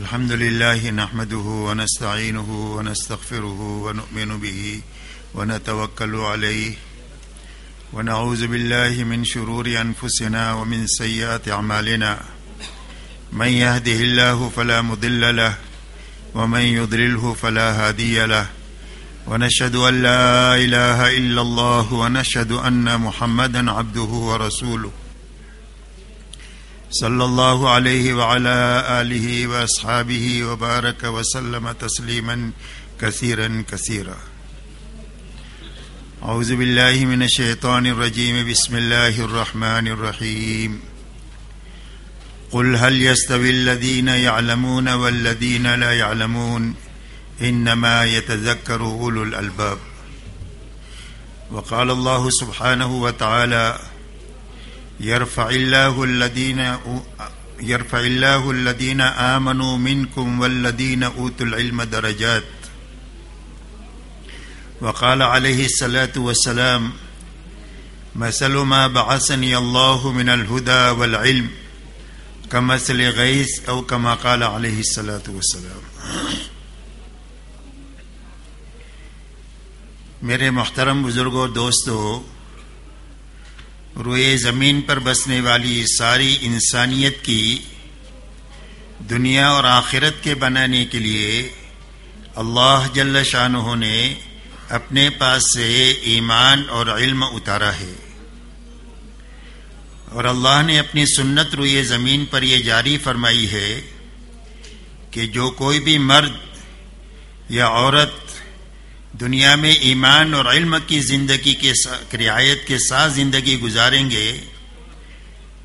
الحمد لله نحمده ونستعينه ونستغفره ونؤمن به ونتوكل عليه ونعوذ بالله من شرور أنفسنا ومن سيئات أعمالنا. من يهده الله فلا مضل له ومن يضلله فلا هادي له. ونشهد أن لا إله إلا الله ونشهد أن محمدا عبده ورسوله. صلى الله عليه وعلى آله وأصحابه وبارك وسلم تسليما كثيرا كثيرا. أعوذ بالله من الشيطان الرجيم. بسم الله الرحمن الرحيم. قل هل يستوي الذين يعلمون والذين لا يعلمون؟ إنما يتذكر أولو الألباب. وقال الله سبحانه وتعالى يرفع الله الذين يرفع الله الذين آمنوا منكم والذين أوتوا العلم درجات. وقال عليه الصلاة والسلام، مثل ما بعثني الله من الهدى والعلم، كمثل غيث أو كما قال عليه الصلاة والسلام. میرے محترم بزرگوں دوستو روئے زمین پر بسنے والی ساری انسانیت کی دنیا اور آخرت کے بنانے کے لیے اللہ جل شاہ نے اپنے پاس سے ایمان اور علم اتارا ہے۔ اور اللہ نے اپنی سنت روئے زمین پر یہ جاری فرمائی ہے کہ جو کوئی بھی مرد یا عورت دنیا میں ایمان اور علم کی زندگی کے رعایت کے ساتھ زندگی گزاریں گے،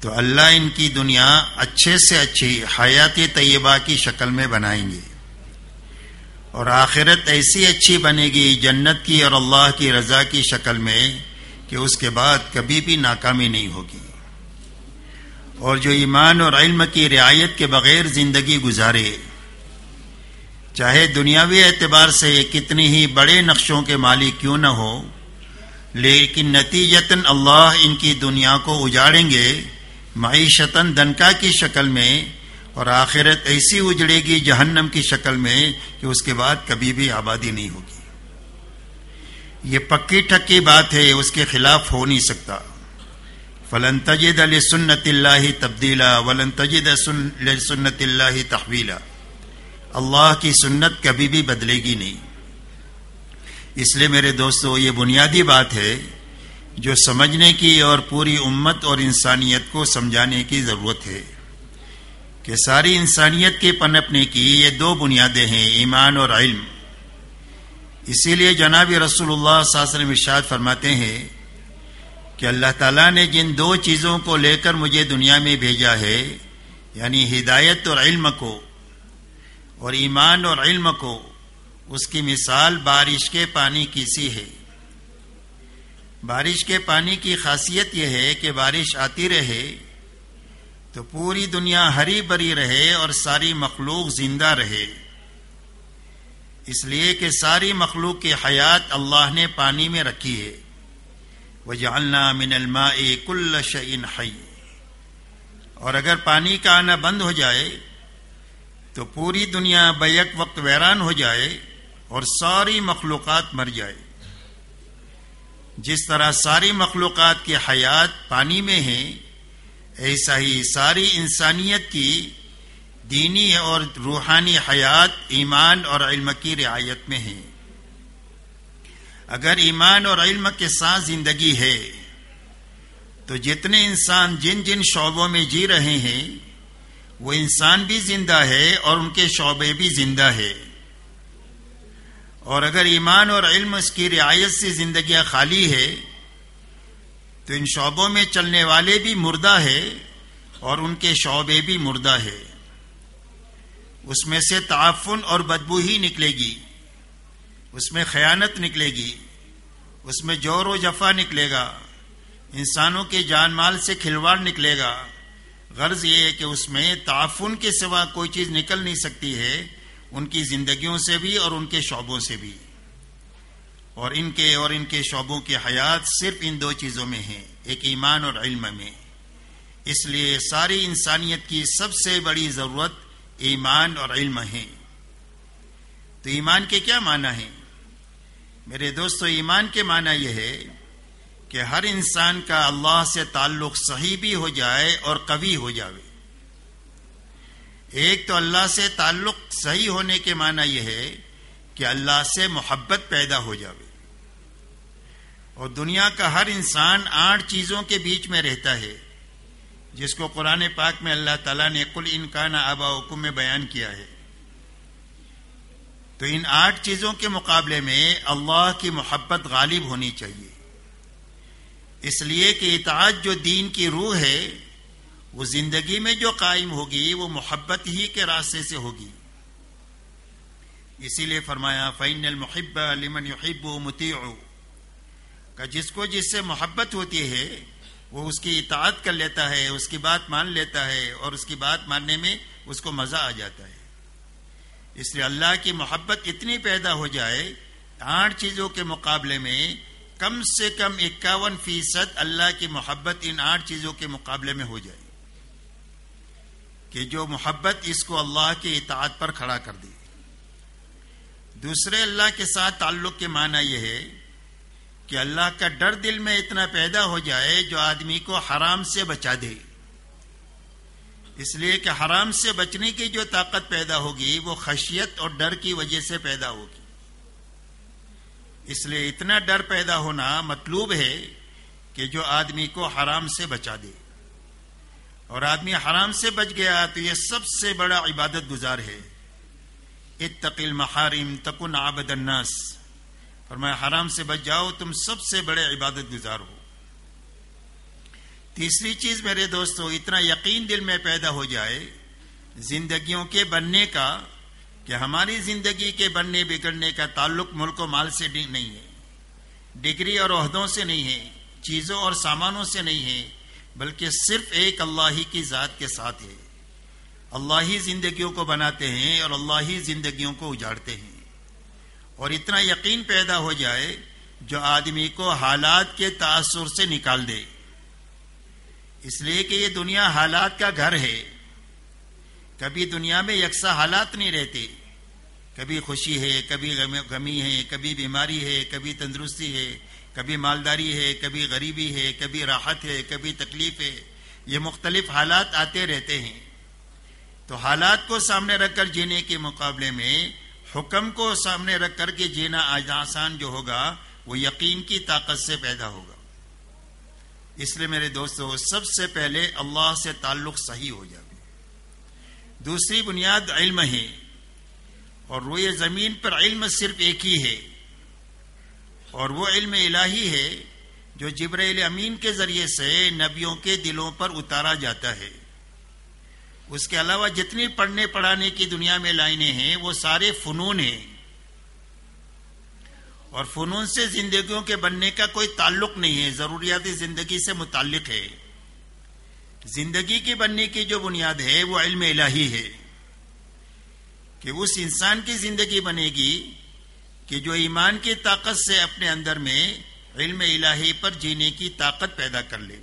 تو اللہ ان کی دنیا اچھے سے اچھی حیات طیبہ کی شکل میں بنائیں گے۔ اور آخرت ایسی اچھی بنے گی جنت کی اور اللہ کی رضا کی شکل میں کہ اس کے بعد کبھی بھی ناکامی نہیں ہوگی۔ اور جو ایمان اور علم کی رعایت کے بغیر زندگی گزارے چاہے دنیاوی اعتبار سے کتنی ہی بڑے نقشوں کے مالک کیوں نہ ہو، لیکن نتیجتاً اللہ ان کی دنیا کو اجاڑیں گے معیشتاً دنکا کی شکل میں اور آخرت ایسی اجڑے گی جہنم کی شکل میں کہ اس کے بعد کبھی بھی آبادی نہیں ہوگی۔ یہ پکی ٹکی بات ہے، اس کے خلاف ہو نہیں سکتا۔ فلن تجد علی سنت اللہ تبدیلا، ولن تجد سنت اللہ تحویلا۔ اللہ کی سنت کبھی بھی بدلے گی نہیں۔ اس لیے میرے دوستو، یہ بنیادی بات ہے جو سمجھنے کی اور پوری امت اور انسانیت کو سمجھانے کی ضرورت ہے کہ ساری انسانیت کے پنپنے کی یہ دو بنیادیں ہیں، ایمان اور علم۔ اسی لیے جناب رسول اللہ صلی اللہ علیہ وسلم ارشاد فرماتے ہیں کہ اللہ تعالیٰ نے جن دو چیزوں کو لے کر مجھے دنیا میں بھیجا ہے یعنی ہدایت اور علم کو اور ایمان اور علم کو اس کی مثال بارش کے پانی کی سی ہے۔ بارش کے پانی کی خاصیت یہ ہے کہ بارش آتی رہے تو پوری دنیا ہری بری رہے اور ساری مخلوق زندہ رہے۔ اس لیے کہ ساری مخلوق کی حیات اللہ نے پانی میں رکھی ہے۔ وہ جالنا من الماء کل شعین حی اور اگر پانی کا آنا بند ہو جائے تو پوری دنیا بیک وقت ویران ہو جائے اور ساری مخلوقات مر جائے۔ جس طرح ساری مخلوقات کی حیات پانی میں ہے ایسا ہی ساری انسانیت کی دینی اور روحانی حیات ایمان اور علم کی رعایت میں ہے اگر ایمان اور علم کے ساتھ زندگی ہے، تو جتنے انسان جن جن شعبوں میں جی رہے ہیں وہ انسان بھی زندہ ہے اور ان کے شعبے بھی زندہ ہے۔ اور اگر ایمان اور علم اس کی رعایت سے زندگیاں خالی ہے، تو ان شعبوں میں چلنے والے بھی مردہ ہے اور ان کے شعبے بھی مردہ ہے۔ اس میں سے تعفن اور بدبو ہی نکلے گی۔ اس میں خیانت نکلے گی۔ اس میں جور و جفا نکلے گا۔ انسانوں کے جان مال سے کھلواڑ نکلے گا۔ غرض یہ ہے کہ اس میں تعفن کے سوا کوئی چیز نکل نہیں سکتی ہے، ان کی زندگیوں سے بھی اور ان کے شعبوں سے بھی۔ اور ان کے اور ان کے شعبوں کی حیات صرف ان دو چیزوں میں ہے ایک ایمان اور علم میں۔ اس لیے ساری انسانیت کی سب سے بڑی ضرورت ایمان اور علم ہیں تو ایمان کے کیا معنی ہیں؟ میرے دوستو، ایمان کے معنی یہ ہے کہ ہر انسان کا اللہ سے تعلق صحیح بھی ہو جائے اور قوی ہو جاوے۔ ایک تو اللہ سے تعلق صحیح ہونے کے معنی یہ ہے کہ اللہ سے محبت پیدا ہو جاوے۔ اور دنیا کا ہر انسان آٹھ چیزوں کے بیچ میں رہتا ہے، جس کو قرآن پاک میں اللہ تعالیٰ نے کل انکان آبا حکم میں بیان کیا ہے۔ تو ان آٹھ چیزوں کے مقابلے میں اللہ کی محبت غالب ہونی چاہیے۔ اس لیے کہ اطاعت جو دین کی روح ہے، وہ زندگی میں جو قائم ہوگی، وہ محبت ہی کے راستے سے ہوگی۔ اسی لیے فرمایا فین المحب لمن یحب متیع کا جس کو جس سے محبت ہوتی ہے، وہ اس کی اطاعت کر لیتا ہے، اس کی بات مان لیتا ہے اور اس کی بات ماننے میں اس کو مزہ آ جاتا ہے۔ اس لیے اللہ کی محبت اتنی پیدا ہو جائے، آٹھ چیزوں کے مقابلے میں کم سے کم اکاون فیصد اللہ کی محبت ان آٹھ چیزوں کے مقابلے میں ہو جائے کہ جو محبت اس کو اللہ کی اطاعت پر کھڑا کر دی۔ دوسرے اللہ کے ساتھ تعلق کے معنی یہ ہے کہ اللہ کا ڈر دل میں اتنا پیدا ہو جائے جو آدمی کو حرام سے بچا دے۔ اس لیے کہ حرام سے بچنے کی جو طاقت پیدا ہوگی وہ خشیت اور ڈر کی وجہ سے پیدا ہوگی۔ اس لیے اتنا ڈر پیدا ہونا مطلوب ہے کہ جو آدمی کو حرام سے بچا دے۔ اور آدمی حرام سے بچ گیا تو یہ سب سے بڑا عبادت گزار ہے۔ اتقل محارم تکن عابد الناس۔ فرمایا، حرام سے بچ جاؤ، تم سب سے بڑے عبادت گزار ہو۔ تیسری چیز میرے دوستو، اتنا یقین دل میں پیدا ہو جائے زندگیوں کے بننے کا کہ ہماری زندگی کے بننے بگڑنے کا تعلق ملک و مال سے نہیں ہے، ڈگری اور عہدوں سے نہیں ہے، چیزوں اور سامانوں سے نہیں ہے، بلکہ صرف ایک اللہ ہی کی ذات کے ساتھ ہے۔ اللہ ہی زندگیوں کو بناتے ہیں اور اللہ ہی زندگیوں کو اجاڑتے ہیں۔ اور اتنا یقین پیدا ہو جائے جو آدمی کو حالات کے تاثر سے نکال دے۔ اس لیے کہ یہ دنیا حالات کا گھر ہے۔ کبھی دنیا میں یکساں حالات نہیں رہتے۔ کبھی خوشی ہے، کبھی غمی ہے، کبھی بیماری ہے، کبھی تندرستی ہے، کبھی مالداری ہے، کبھی غریبی ہے، کبھی راحت ہے، کبھی تکلیف ہے۔ یہ مختلف حالات آتے رہتے ہیں۔ تو حالات کو سامنے رکھ کر جینے کے مقابلے میں، حکم کو سامنے رکھ کر کے جینا آسان جو ہوگا، وہ یقین کی طاقت سے پیدا ہوگا۔ اس لیے میرے دوستو، سب سے پہلے اللہ سے تعلق صحیح ہو جائے۔ دوسری بنیاد علم ہے اور روئے زمین پر علم صرف ایک ہی ہے اور وہ علم الہی ہے جو جبرائیل امین کے ذریعے سے نبیوں کے دلوں پر اتارا جاتا ہے۔ اس کے علاوہ جتنی پڑھنے پڑھانے کی دنیا میں لائنیں ہیں، وہ سارے فنون ہیں۔ اور فنون سے زندگیوں کے بننے کا کوئی تعلق نہیں ہے، ضروریاتی زندگی سے متعلق ہے۔ زندگی کے بننے کی جو بنیاد ہے، وہ علم الہی ہے۔ کہ اس انسان کی زندگی بنے گی کہ جو ایمان کی طاقت سے اپنے اندر میں علم الہی پر جینے کی طاقت پیدا کر لے۔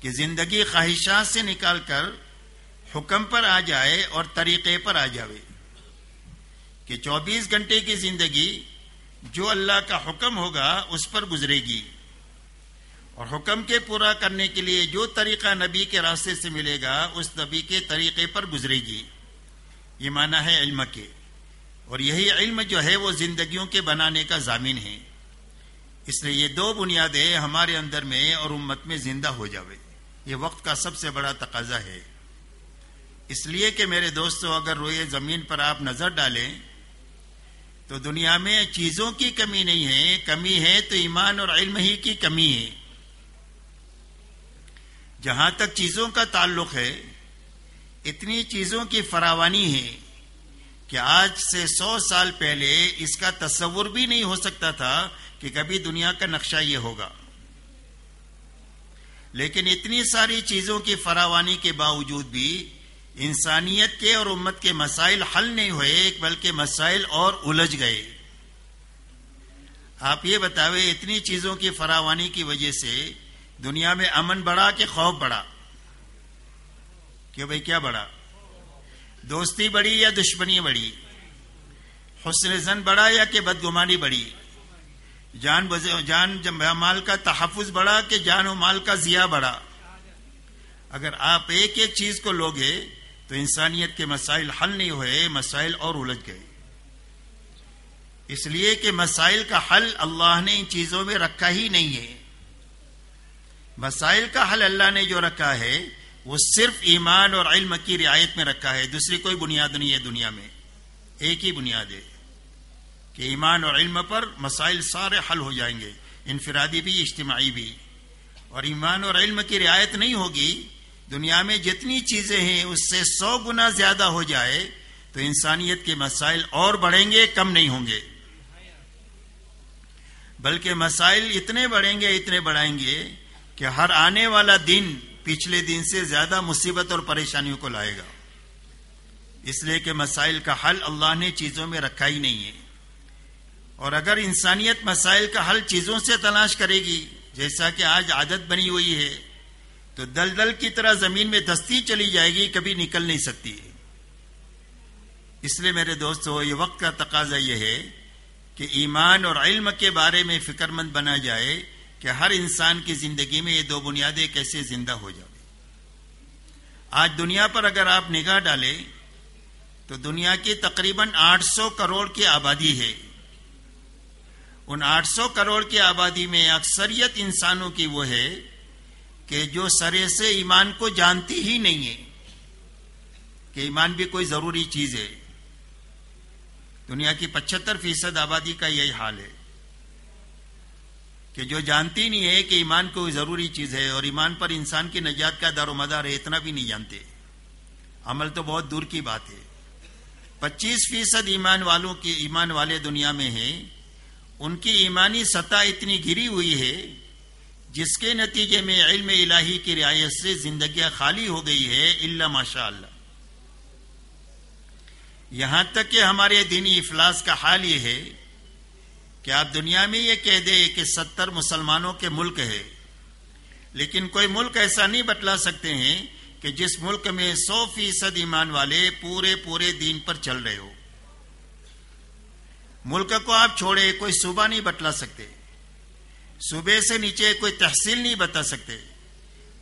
کہ زندگی خواہشات سے نکال کر حکم پر آ جائے اور طریقے پر آ جاوے۔ کہ چوبیس گھنٹے کی زندگی جو اللہ کا حکم ہوگا، اس پر گزرے گی۔ اور حکم کے پورا کرنے کے لیے جو طریقہ نبی کے راستے سے ملے گا، اس نبی کے طریقے پر گزرے گی۔ یہ مانا ہے علم کے۔ اور یہی علم جو ہے، وہ زندگیوں کے بنانے کا ضامن ہے۔ اس لیے یہ دو بنیادیں ہمارے اندر میں اور امت میں زندہ ہو جاوے۔ یہ وقت کا سب سے بڑا تقاضا ہے۔ اس لیے کہ میرے دوستوں اگر روئے زمین پر آپ نظر ڈالیں، تو دنیا میں چیزوں کی کمی نہیں ہے۔ کمی ہے تو ایمان اور علم ہی کی کمی ہے۔ جہاں تک چیزوں کا تعلق ہے، اتنی چیزوں کی فراوانی ہے کہ آج سے سو سال پہلے اس کا تصور بھی نہیں ہو سکتا تھا کہ کبھی دنیا کا نقشہ یہ ہوگا۔ لیکن اتنی ساری چیزوں کی فراوانی کے باوجود بھی انسانیت کے اور امت کے مسائل حل نہیں ہوئے، بلکہ مسائل اور الجھ گئے۔ آپ یہ بتاوے، اتنی چیزوں کی فراوانی کی وجہ سے دنیا میں امن بڑھا کہ خوف بڑھا؟ کہ بھائی کیا بڑھا؟ دوستی بڑی یا دشمنی بڑی حسن زن بڑا یا کہ بدگمانی بڑی جان جان مال کا تحفظ بڑا کہ جان و مال کا ضیاع بڑا اگر آپ ایک ایک چیز کو لوگے تو انسانیت کے مسائل حل نہیں ہوئے، مسائل اور الجھ گئے۔ اس لیے کہ مسائل کا حل اللہ نے ان چیزوں میں رکھا ہی نہیں ہے۔ مسائل کا حل اللہ نے جو رکھا ہے، وہ صرف ایمان اور علم کی رعایت میں رکھا ہے۔ دوسری کوئی بنیاد نہیں ہے دنیا میں۔ ایک ہی بنیاد ہے کہ ایمان اور علم پر مسائل سارے حل ہو جائیں گے۔ انفرادی بھی، اجتماعی بھی۔ اور ایمان اور علم کی رعایت نہیں ہوگی، دنیا میں جتنی چیزیں ہیں، اس سے سو گنا زیادہ ہو جائے، تو انسانیت کے مسائل اور بڑھیں گے، کم نہیں ہوں گے۔ بلکہ مسائل اتنے بڑھیں گے، اتنے بڑھائیں گے کہ ہر آنے والا دن پچھلے دن سے زیادہ مصیبت اور پریشانیوں کو لائے گا۔ اس لیے کہ مسائل کا حل اللہ نے چیزوں میں رکھا ہی نہیں ہے۔ اور اگر انسانیت مسائل کا حل چیزوں سے تلاش کرے گی، جیسا کہ آج عادت بنی ہوئی ہے، تو دل دل کی طرح زمین میں دستی چلی جائے گی، کبھی نکل نہیں سکتی اس لیے میرے دوستو، یہ وقت کا تقاضا یہ ہے کہ ایمان اور علم کے بارے میں فکر مند بنا جائے۔ کہ ہر انسان کی زندگی میں یہ دو بنیادیں کیسے زندہ ہو جائے آج دنیا پر اگر آپ نگاہ ڈالیں تو دنیا کی تقریباً آٹھ سو کروڑ کی آبادی ہے۔ ان آٹھ سو کروڑ کی آبادی میں اکثریت انسانوں کی وہ ہے کہ جو سرے سے ایمان کو جانتی ہی نہیں ہے، کہ ایمان بھی کوئی ضروری چیز ہے۔ دنیا کی پچہتر فیصد آبادی کا یہی حال ہے۔ کہ جو جانتی نہیں ہے کہ ایمان کوئی ضروری چیز ہے اور ایمان پر انسان کی نجات کا دار و مدار ہے، اتنا بھی نہیں جانتے۔ عمل تو بہت دور کی بات ہے۔ پچیس فیصد ایمان والوں کی ایمان والے دنیا میں ہیں۔ ان کی ایمانی سطح اتنی گری ہوئی ہے، جس کے نتیجے میں علم الہی کی رعایت سے زندگیاں خالی ہو گئی ہے اللہ ماشاء اللہ یہاں تک کہ ہمارے دینی افلاس کا حال یہ ہے کہ آپ دنیا میں یہ کہہ دیں کہ ستر مسلمانوں کے ملک ہے لیکن کوئی ملک ایسا نہیں بتلا سکتے ہیں کہ جس ملک میں سو فیصد ایمان والے پورے پورے دین پر چل رہے ہو ملک کو آپ چھوڑے کوئی صوبہ نہیں بتلا سکتے۔ صوبے سے نیچے کوئی تحصیل نہیں بتا سکتے۔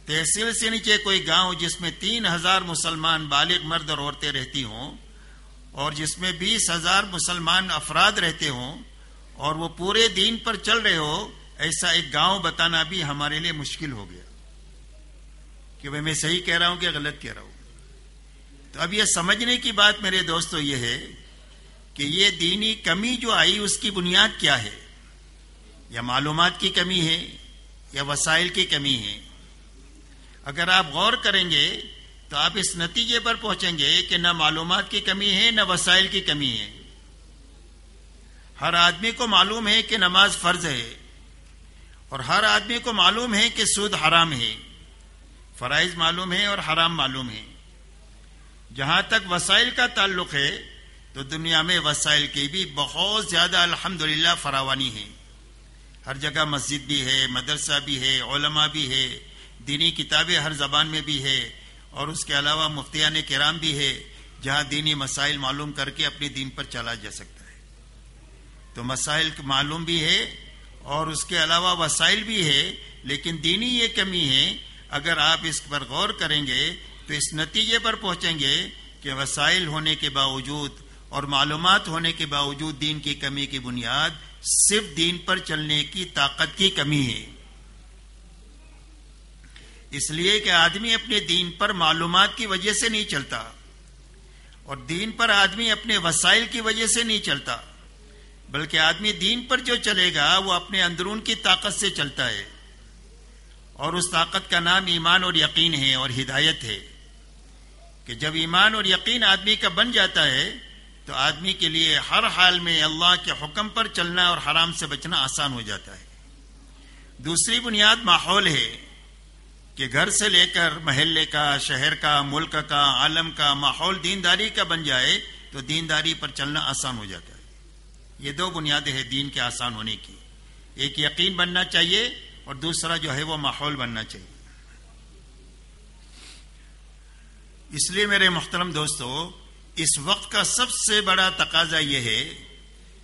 تحصیل سے نیچے کوئی گاؤں جس میں تین ہزار مسلمان بالغ مرد اور عورتیں رہتی ہوں اور جس میں بیس ہزار مسلمان افراد رہتے ہوں اور وہ پورے دین پر چل رہے ہو، ایسا ایک گاؤں بتانا بھی ہمارے لیے مشکل ہو گیا۔ کہ بھائی میں صحیح کہہ رہا ہوں کہ غلط کہہ رہا ہوں۔ تو اب یہ سمجھنے کی بات میرے دوستوں یہ ہے کہ یہ دینی کمی جو آئی، اس کی بنیاد کیا ہے؟ یا معلومات کی کمی ہے، یا وسائل کی کمی ہے؟ اگر آپ غور کریں گے تو آپ اس نتیجے پر پہنچیں گے کہ نہ معلومات کی کمی ہے، نہ وسائل کی کمی ہے۔ ہر آدمی کو معلوم ہے کہ نماز فرض ہے اور ہر آدمی کو معلوم ہے کہ سود حرام ہے۔ فرائض معلوم ہے اور حرام معلوم ہے جہاں تک وسائل کا تعلق ہے، تو دنیا میں وسائل کی بھی بہت زیادہ الحمدللہ فراوانی ہے ہر جگہ مسجد بھی ہے، مدرسہ بھی ہے، علماء بھی ہے، دینی کتابیں ہر زبان میں بھی ہے۔ اور اس کے علاوہ مفتیان کرام بھی ہے، جہاں دینی مسائل معلوم کر کے اپنے دین پر چلا جا سکتا تو مسائل معلوم بھی ہے اور اس کے علاوہ وسائل بھی ہے، لیکن دینی یہ کمی ہے، اگر آپ اس پر غور کریں گے تو اس نتیجے پر پہنچیں گے کہ وسائل ہونے کے باوجود اور معلومات ہونے کے باوجود دین کی کمی کی بنیاد صرف دین پر چلنے کی طاقت کی کمی ہے۔ اس لیے کہ آدمی اپنے دین پر معلومات کی وجہ سے نہیں چلتا اور دین پر آدمی اپنے وسائل کی وجہ سے نہیں چلتا۔ بلکہ آدمی دین پر جو چلے گا، وہ اپنے اندرون کی طاقت سے چلتا ہے۔ اور اس طاقت کا نام ایمان اور یقین ہے اور ہدایت ہے۔ کہ جب ایمان اور یقین آدمی کا بن جاتا ہے، تو آدمی کے لیے ہر حال میں اللہ کے حکم پر چلنا اور حرام سے بچنا آسان ہو جاتا ہے۔ دوسری بنیاد ماحول ہے کہ گھر سے لے کر محلے کا، شہر کا، ملک کا، عالم کا، ماحول دینداری کا بن جائے، تو دینداری پر چلنا آسان ہو جاتا ہے۔ یہ دو بنیادیں ہیں دین کے آسان ہونے کی۔ ایک یقین بننا چاہیے اور دوسرا جو ہے وہ ماحول بننا چاہیے۔ اس لیے میرے محترم دوستو، اس وقت کا سب سے بڑا تقاضا یہ ہے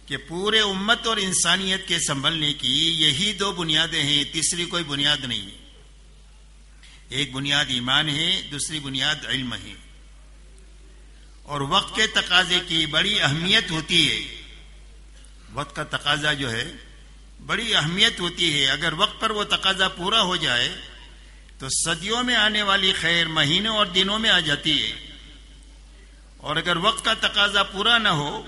کہ پورے امت اور انسانیت کے سنبھلنے کی یہی دو بنیادیں ہیں، تیسری کوئی بنیاد نہیں۔ ہے ایک بنیاد ایمان ہے، دوسری بنیاد علم ہے۔ اور وقت کے تقاضے کی بڑی اہمیت ہوتی ہے۔ وقت کا تقاضا جو ہے، بڑی اہمیت ہوتی ہے۔ اگر وقت پر وہ تقاضا پورا ہو جائے، تو صدیوں میں آنے والی خیر مہینوں اور دنوں میں آ جاتی ہے۔ اور اگر وقت کا تقاضا پورا نہ ہو،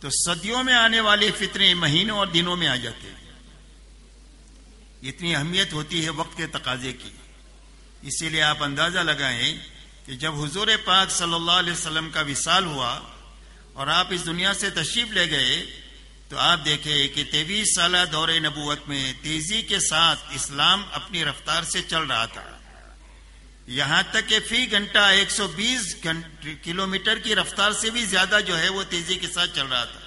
تو صدیوں میں آنے والے فطرے مہینوں اور دنوں میں آ جاتے ہیں۔ اتنی اہمیت ہوتی ہے وقت کے تقاضے کی۔ اسی لیے آپ اندازہ لگائیں کہ جب حضور پاک صلی اللہ علیہ وسلم کا وصال ہوا اور آپ اس دنیا سے تشریف لے گئے تو آپ دیکھیں کہ تیویس سالہ دور نبوت میں تیزی کے ساتھ اسلام اپنی رفتار سے چل رہا تھا۔ یہاں تک کہ فی گھنٹہ ایک سو بیس کلو میٹر کی رفتار سے بھی زیادہ جو ہے وہ تیزی کے ساتھ چل رہا تھا۔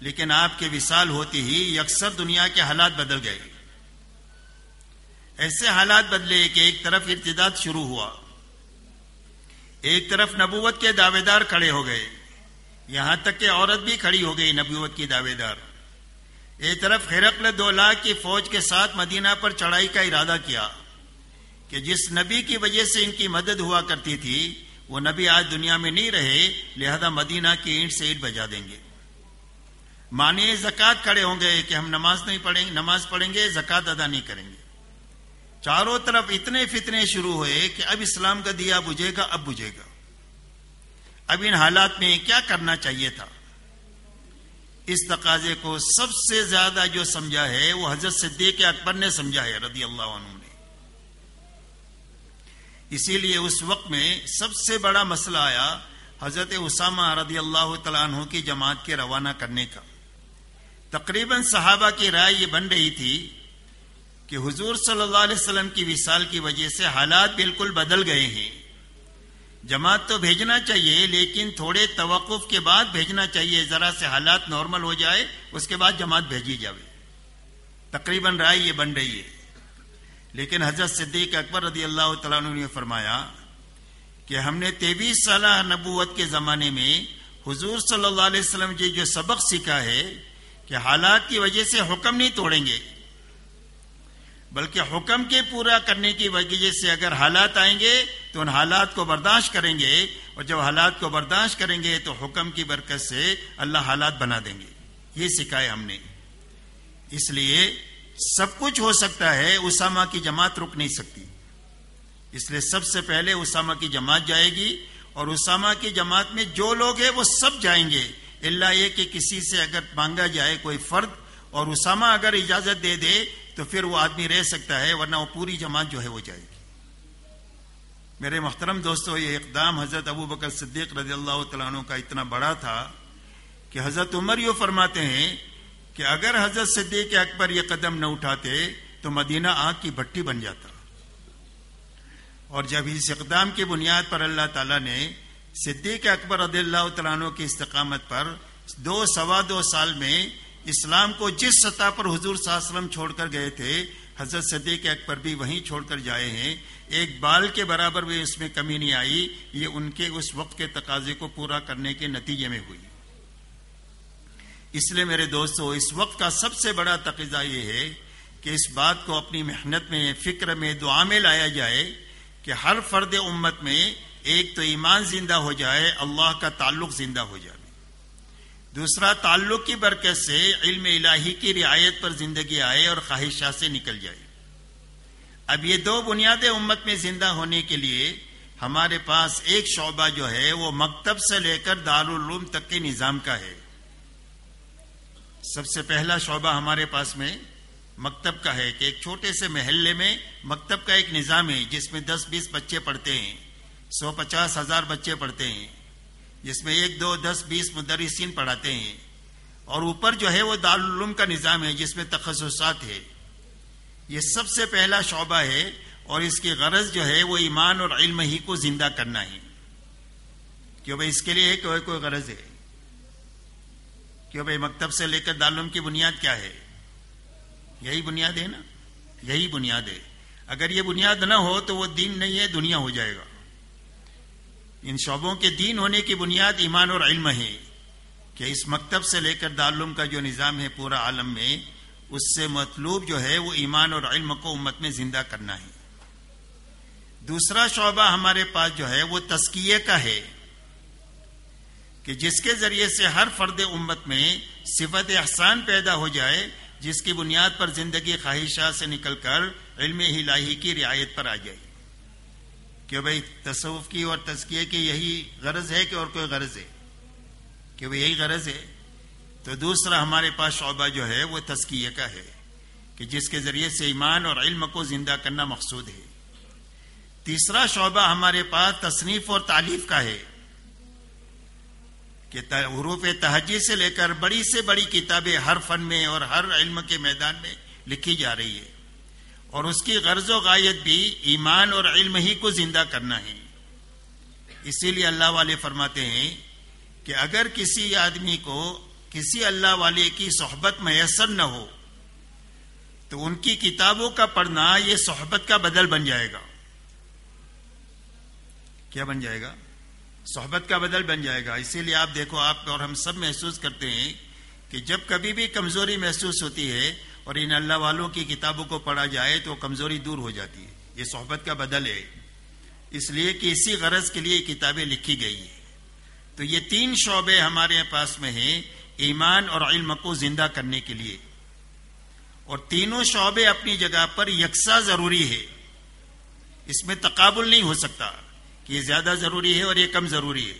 لیکن آپ کے وصال ہوتے ہی یکسر دنیا کے حالات بدل گئے۔ ایسے حالات بدلے کہ ایک طرف ارتداد شروع ہوا۔ ایک طرف نبوت کے دعوے دار کھڑے ہو گئے۔ یہاں تک کہ عورت بھی کھڑی ہو گئی نبوت کی دعوے دار۔ ایک طرف خیرقل دو کی فوج کے ساتھ مدینہ پر چڑھائی کا ارادہ کیا کہ جس نبی کی وجہ سے ان کی مدد ہوا کرتی تھی، وہ نبی آج دنیا میں نہیں رہے، لہذا مدینہ کی اینٹ سے اینٹ بجا دیں گے۔ مانے زکات کھڑے ہوں گے کہ ہم نماز نہیں پڑھیں گے نماز پڑھیں گے زکات ادا نہیں کریں گے۔ چاروں طرف اتنے فتنے شروع ہوئے کہ اب اسلام کا دیا بجھے گا، اب بجھے گا۔ اب ان حالات میں کیا کرنا چاہیے تھا؟ اس تقاضے کو سب سے زیادہ جو سمجھا ہے، وہ حضرت صدیق اکبر نے سمجھا ہے، رضی اللہ عنہ نے۔ اسی لیے اس وقت میں سب سے بڑا مسئلہ آیا حضرت اسامہ رضی اللہ تعالیٰ عنہ کی جماعت کے روانہ کرنے کا۔ تقریباً صحابہ کی رائے یہ بن رہی تھی کہ حضور صلی اللہ علیہ وسلم کی وصال کی وجہ سے حالات بالکل بدل گئے ہیں۔ جماعت تو بھیجنا چاہیے، لیکن تھوڑے توقف کے بعد بھیجنا چاہیے۔ ذرا سے حالات نارمل ہو جائے، اس کے بعد جماعت بھیجی جائے تقریباً رائے یہ بن رہی ہے۔ لیکن حضرت صدیق اکبر رضی اللہ تعالیٰ نے فرمایا کہ ہم نے تیویس سالہ نبوت کے زمانے میں حضور صلی اللہ علیہ وسلم جی جو سبق سیکھا ہے کہ حالات کی وجہ سے حکم نہیں توڑیں گے۔ بلکہ حکم کے پورا کرنے کی وجہ سے اگر حالات آئیں گے تو ان حالات کو برداشت کریں گے اور جب حالات کو برداشت کریں گے تو حکم کی برکت سے اللہ حالات بنا دیں گے۔ یہ سکھایا ہم نے۔ اس لیے سب کچھ ہو سکتا ہے، اسامہ کی جماعت رک نہیں سکتی۔ اس لیے سب سے پہلے اسامہ کی جماعت جائے گی اور اسامہ کی جماعت میں جو لوگ ہیں وہ سب جائیں گے۔ اللہ یہ کہ کسی سے اگر مانگا جائے کوئی فرد اور اسامہ اگر اجازت دے دے تو پھر وہ آدمی رہ سکتا ہے، ورنہ وہ پوری جماعت جو ہے وہ جائے گی۔ میرے محترم دوستو، یہ اقدام حضرت ابو بکر صدیق رضی اللہ تعالیٰ عنہ کا اتنا بڑا تھا کہ حضرت عمر یوں فرماتے ہیں کہ اگر حضرت صدیق اکبر یہ قدم نہ اٹھاتے تو مدینہ آگ کی بٹی بن جاتا۔ اور جب اس اقدام کی بنیاد پر اللہ تعالیٰ نے صدیق اکبر رضی اللہ تعالیٰ عنہ کی استقامت پر دو سوا دو سال میں اسلام کو جس سطح پر حضور صلی اللہ علیہ وسلم چھوڑ کر گئے تھے، حضرت صدیق اکبر بھی وہیں چھوڑ کر جائے ہیں۔ ایک بال کے برابر بھی اس میں کمی نہیں آئی، یہ ان کے اس وقت کے تقاضے کو پورا کرنے کے نتیجے میں ہوئی۔ اس لیے میرے دوستو، اس وقت کا سب سے بڑا تقاضا یہ ہے کہ اس بات کو اپنی محنت میں، فکر میں، دعا میں لایا جائے کہ ہر فرد امت میں ایک تو ایمان زندہ ہو جائے، اللہ کا تعلق زندہ ہو جائے۔ دوسرا، تعلق کی برکت سے علم الہی کی رعایت پر زندگی آئے اور خواہشات سے نکل جائے۔ اب یہ دو بنیادیں امت میں زندہ ہونے کے لیے ہمارے پاس ایک شعبہ جو ہے، وہ مکتب سے لے کر دارالعلوم تک کے نظام کا ہے۔ سب سے پہلا شعبہ ہمارے پاس میں مکتب کا ہے کہ ایک چھوٹے سے محلے میں مکتب کا ایک نظام ہے، جس میں دس بیس بچے پڑھتے ہیں، سو پچاس ہزار بچے پڑھتے ہیں۔ جس میں ایک، دو، دس، بیس مدرسین پڑھاتے ہیں۔ اور اوپر جو ہے وہ دارالعلوم کا نظام ہے، جس میں تخصصات ہے۔ یہ سب سے پہلا شعبہ ہے اور اس کی غرض جو ہے وہ ایمان اور علم ہی کو زندہ کرنا ہے۔ کیوں بھائی؟ اس کے لیے کوئی کوئی غرض ہے۔ کیوں بھائی؟ مکتب سے لے کر دارالعلوم کی بنیاد کیا ہے؟ یہی بنیاد ہے نا؟ یہی بنیاد ہے۔ اگر یہ بنیاد نہ ہو تو وہ دین نہیں ہے، دنیا ہو جائے گا۔ ان شعبوں کے دین ہونے کی بنیاد ایمان اور علم ہے کہ اس مکتب سے لے کر دارالعلوم کا جو نظام ہے پورا عالم میں، اس سے مطلوب جو ہے وہ ایمان اور علم کو امت میں زندہ کرنا ہے۔ دوسرا شعبہ ہمارے پاس جو ہے وہ تسکیے کا ہے کہ جس کے ذریعے سے ہر فرد امت میں صفت احسان پیدا ہو جائے، جس کی بنیاد پر زندگی خواہشات سے نکل کر علم ہلاہی کی رعایت پر آ جائے۔ کہ بھائی تصوف کی اور تزکیے کی یہی غرض ہے کہ اور کوئی غرض ہے؟ کہ وہ یہی غرض ہے؟ تو دوسرا ہمارے پاس شعبہ جو ہے وہ تزکیے کا ہے کہ جس کے ذریعے سے ایمان اور علم کو زندہ کرنا مقصود ہے۔ تیسرا شعبہ ہمارے پاس تصنیف اور تعلیف کا ہے کہ حروف تہجی سے لے کر بڑی سے بڑی کتابیں ہر فن میں اور ہر علم کے میدان میں لکھی جا رہی ہے۔ اور اس کی غرض و غایت بھی ایمان اور علم ہی کو زندہ کرنا ہے۔ اسی لیے اللہ والے فرماتے ہیں کہ اگر کسی آدمی کو کسی اللہ والے کی صحبت میسر نہ ہو، تو ان کی کتابوں کا پڑھنا یہ صحبت کا بدل بن جائے گا۔ کیا بن جائے گا؟ صحبت کا بدل بن جائے گا۔ اسی لیے آپ دیکھو، آپ اور ہم سب محسوس کرتے ہیں کہ جب کبھی بھی کمزوری محسوس ہوتی ہے اور ان اللہ والوں کی کتابوں کو پڑھا جائے تو کمزوری دور ہو جاتی ہے۔ یہ صحبت کا بدل ہے۔ اس لیے کہ اسی غرض کے لیے کتابیں لکھی گئی ہیں۔ تو یہ تین شعبے ہمارے پاس میں ہیں ایمان اور علم کو زندہ کرنے کے لیے۔ اور تینوں شعبے اپنی جگہ پر یکساں ضروری ہے۔ اس میں تقابل نہیں ہو سکتا کہ یہ زیادہ ضروری ہے اور یہ کم ضروری ہے۔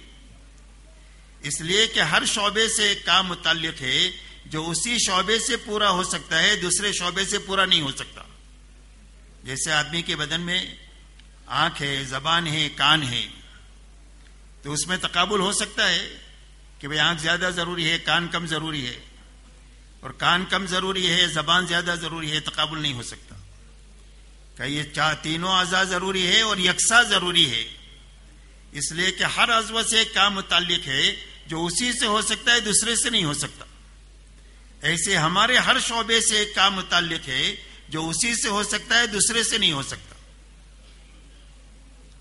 اس لیے کہ ہر شعبے سے کام متعلق ہے جو اسی شعبے سے پورا ہو سکتا ہے، دوسرے شعبے سے پورا نہیں ہو سکتا۔ جیسے آدمی کے بدن میں آنکھ ہے، زبان ہے، کان ہے، تو اس میں تقابل ہو سکتا ہے کہ بھائی آنکھ زیادہ ضروری ہے، کان کم ضروری ہے۔ اور کان کم ضروری ہے، زبان زیادہ ضروری ہے، تقابل نہیں ہو سکتا۔ کہ یہ تینوں اعضاء ضروری ہے اور یکساں ضروری ہے۔ اس لیے کہ ہر عزو سے ایک کام متعلق ہے، جو اسی سے ہو سکتا ہے، دوسرے سے نہیں ہو سکتا۔ ایسے ہمارے ہر شعبے سے ایک کام متعلق ہے جو اسی سے ہو سکتا ہے، دوسرے سے نہیں ہو سکتا۔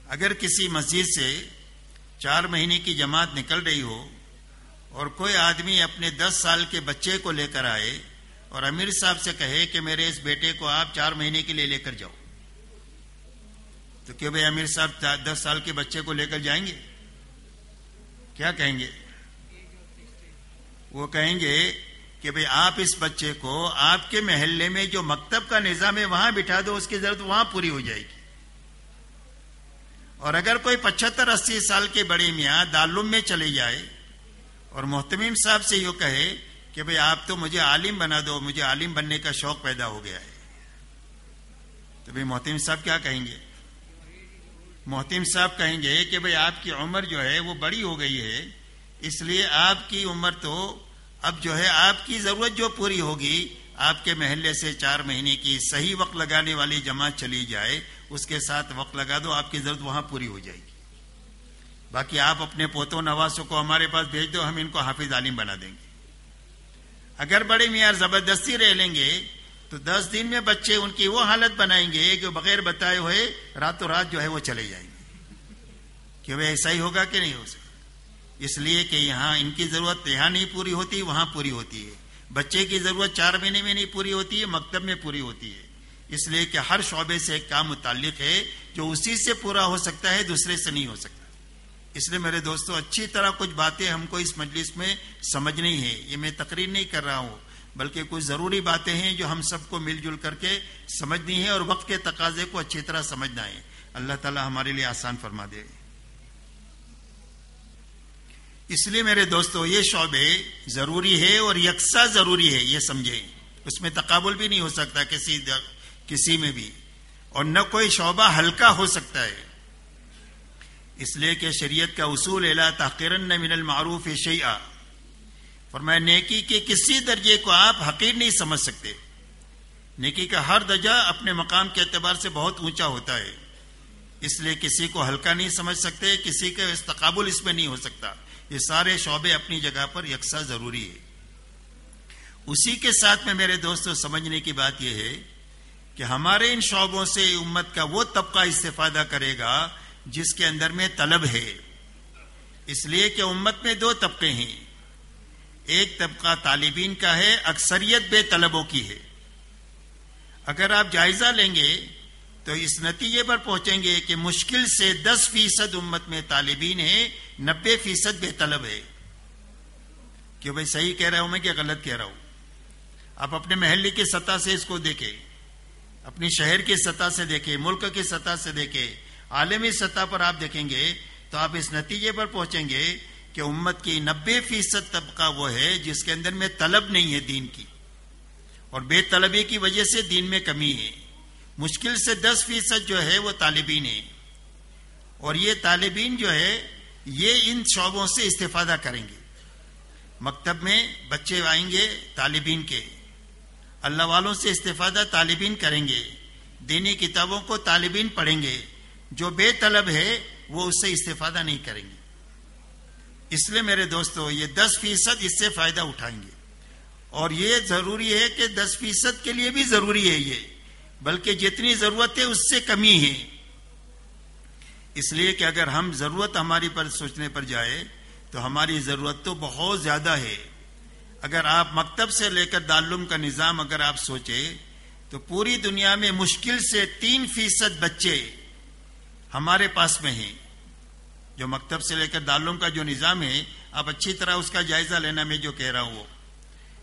اگر کسی مسجد سے چار مہینے کی جماعت نکل رہی ہو اور کوئی آدمی اپنے دس سال کے بچے کو لے کر آئے اور امیر صاحب سے کہے کہ میرے اس بیٹے کو آپ چار مہینے کے لیے لے کر جاؤ، تو کہ بھائی امیر صاحب دس سال کے بچے کو لے کر جائیں گے؟ کیا کہیں گے؟ وہ کہیں گے کہ بھائی آپ اس بچے کو آپ کے محلے میں جو مکتب کا نظام ہے وہاں بٹھا دو، اس کی ضرورت وہاں پوری ہو جائے گی۔ اور اگر کوئی پچہتر اسی سال کے بڑے میاں دالم میں چلے جائے اور محتمیم صاحب سے یہ کہے کہ بھئی آپ تو مجھے عالم بنا دو، مجھے عالم بننے کا شوق پیدا ہو گیا ہے۔ تو بھئی محتمیم صاحب کیا کہیں گے؟ محتم صاحب کہیں گے کہ بھئی آپ کی عمر جو ہے وہ بڑی ہو گئی ہے، اس لیے آپ کی عمر تو اب جو ہے آپ کی ضرورت جو پوری ہوگی، آپ کے محلے سے چار مہینے کی صحیح وقت لگانے والی جماعت چلی جائے، اس کے ساتھ وقت لگا دو، آپ کی ضرورت وہاں پوری ہو جائے گی۔ باقی آپ اپنے پوتوں، نوازوں کو ہمارے پاس بھیج دو، ہم ان کو حافظ عالم بنا دیں گے۔ اگر بڑے میاں زبردستی رہ لیں گے، تو دس دن میں بچے ان کی وہ حالت بنائیں گے کہ بغیر بتائے ہوئے راتوں رات جو ہے وہ چلے جائیں گے۔ کہ وہ ایسا ہی ہوگا کہ نہیں ہو سکتا؟ اس لیے کہ یہاں ان کی ضرورت یہاں نہیں پوری ہوتی، وہاں پوری ہوتی ہے۔ بچے کی ضرورت چار مہینے میں نہیں پوری ہوتی ہے، مکتب میں پوری ہوتی ہے۔ اس لیے کہ ہر شعبے سے ایک کام متعلق ہے، جو اسی سے پورا ہو سکتا ہے، دوسرے سے نہیں ہو سکتا۔ اس لیے میرے دوستوں اچھی طرح کچھ باتیں ہم کو اس مجلس میں سمجھنی ہے یہ میں تقریر نہیں کر رہا ہوں، بلکہ کچھ ضروری باتیں ہیں جو ہم سب کو مل جل کر کے سمجھنی ہے اور وقت کے تقاضے کو اچھی طرح سمجھنا ہے۔ اللہ تعالی ہمارے لیے آسان فرما دے۔ اس لیے میرے دوستو، یہ شعبے ضروری ہے اور یکساں ضروری ہے، یہ سمجھیں۔ اس میں تقابل بھی نہیں ہو سکتا کسی کسی میں بھی۔ اور نہ کوئی شعبہ ہلکا ہو سکتا ہے۔ اس لیے کہ شریعت کا اصول اعلیٰ تحقیرن من المعروف شیعہ فرمایا، نیکی کے کسی درجے کو آپ حقیر نہیں سمجھ سکتے۔ نیکی کا ہر درجہ اپنے مقام کے اعتبار سے بہت اونچا ہوتا ہے۔ اس لیے کسی کو ہلکا نہیں سمجھ سکتے، کسی کا استقابل اس میں نہیں ہو سکتا۔ یہ سارے شعبے اپنی جگہ پر یکساں ضروری ہے اسی کے ساتھ میں میرے دوستوں سمجھنے کی بات یہ ہے کہ ہمارے ان شعبوں سے امت کا وہ طبقہ استفادہ کرے گا جس کے اندر میں طلب ہے۔ اس لیے کہ امت میں دو طبقے ہیں۔ ایک طبقہ طالبین کا ہے، اکثریت بے طلبوں کی ہے۔ اگر آپ جائزہ لیں گے تو اس نتیجے پر پہنچیں گے کہ مشکل سے دس فیصد امت میں طالبین ہیں، نبے فیصد بے طلب ہے کہ بھائی صحیح کہہ رہا ہوں میں کہ غلط کہہ رہا ہوں؟ آپ اپنے محلے کی سطح سے اس کو دیکھیں۔ اپنی شہر کی سطح سے دیکھیں، ملک کی سطح سے دیکھیں، عالمی سطح پر آپ دیکھیں گے تو آپ اس نتیجے پر پہنچیں گے کہ امت کی نبے فیصد طبقہ وہ ہے جس کے اندر میں طلب نہیں ہے دین کی۔ اور بے طلبی کی وجہ سے دین میں کمی ہے۔ مشکل سے دس فیصد جو ہے وہ طالبین ہے اور یہ طالبین جو ہے، یہ ان شعبوں سے استفادہ کریں گے۔ مکتب میں بچے آئیں گے طالبین کے۔ اللہ والوں سے استفادہ طالبین کریں گے۔ دینی کتابوں کو طالبین پڑھیں گے۔ جو بے طلب ہے، وہ اس سے استفادہ نہیں کریں گے۔ اس لیے میرے دوستو، یہ دس فیصد اس سے فائدہ اٹھائیں گے۔ اور یہ ضروری ہے کہ دس فیصد کے لیے بھی ضروری ہے یہ۔ بلکہ جتنی ضرورت ہے اس سے کمی ہے اس لیے کہ اگر ہم ضرورت ہماری پر سوچنے پر جائے، تو ہماری ضرورت تو بہت زیادہ ہے۔ اگر آپ مکتب سے لے کر دالم کا نظام اگر آپ سوچے تو پوری دنیا میں مشکل سے تین فیصد بچے ہمارے پاس میں ہیں۔ جو مکتب سے لے کر دالوں کا جو نظام ہے، آپ اچھی طرح اس کا جائزہ لینا میں جو کہہ رہا ہوں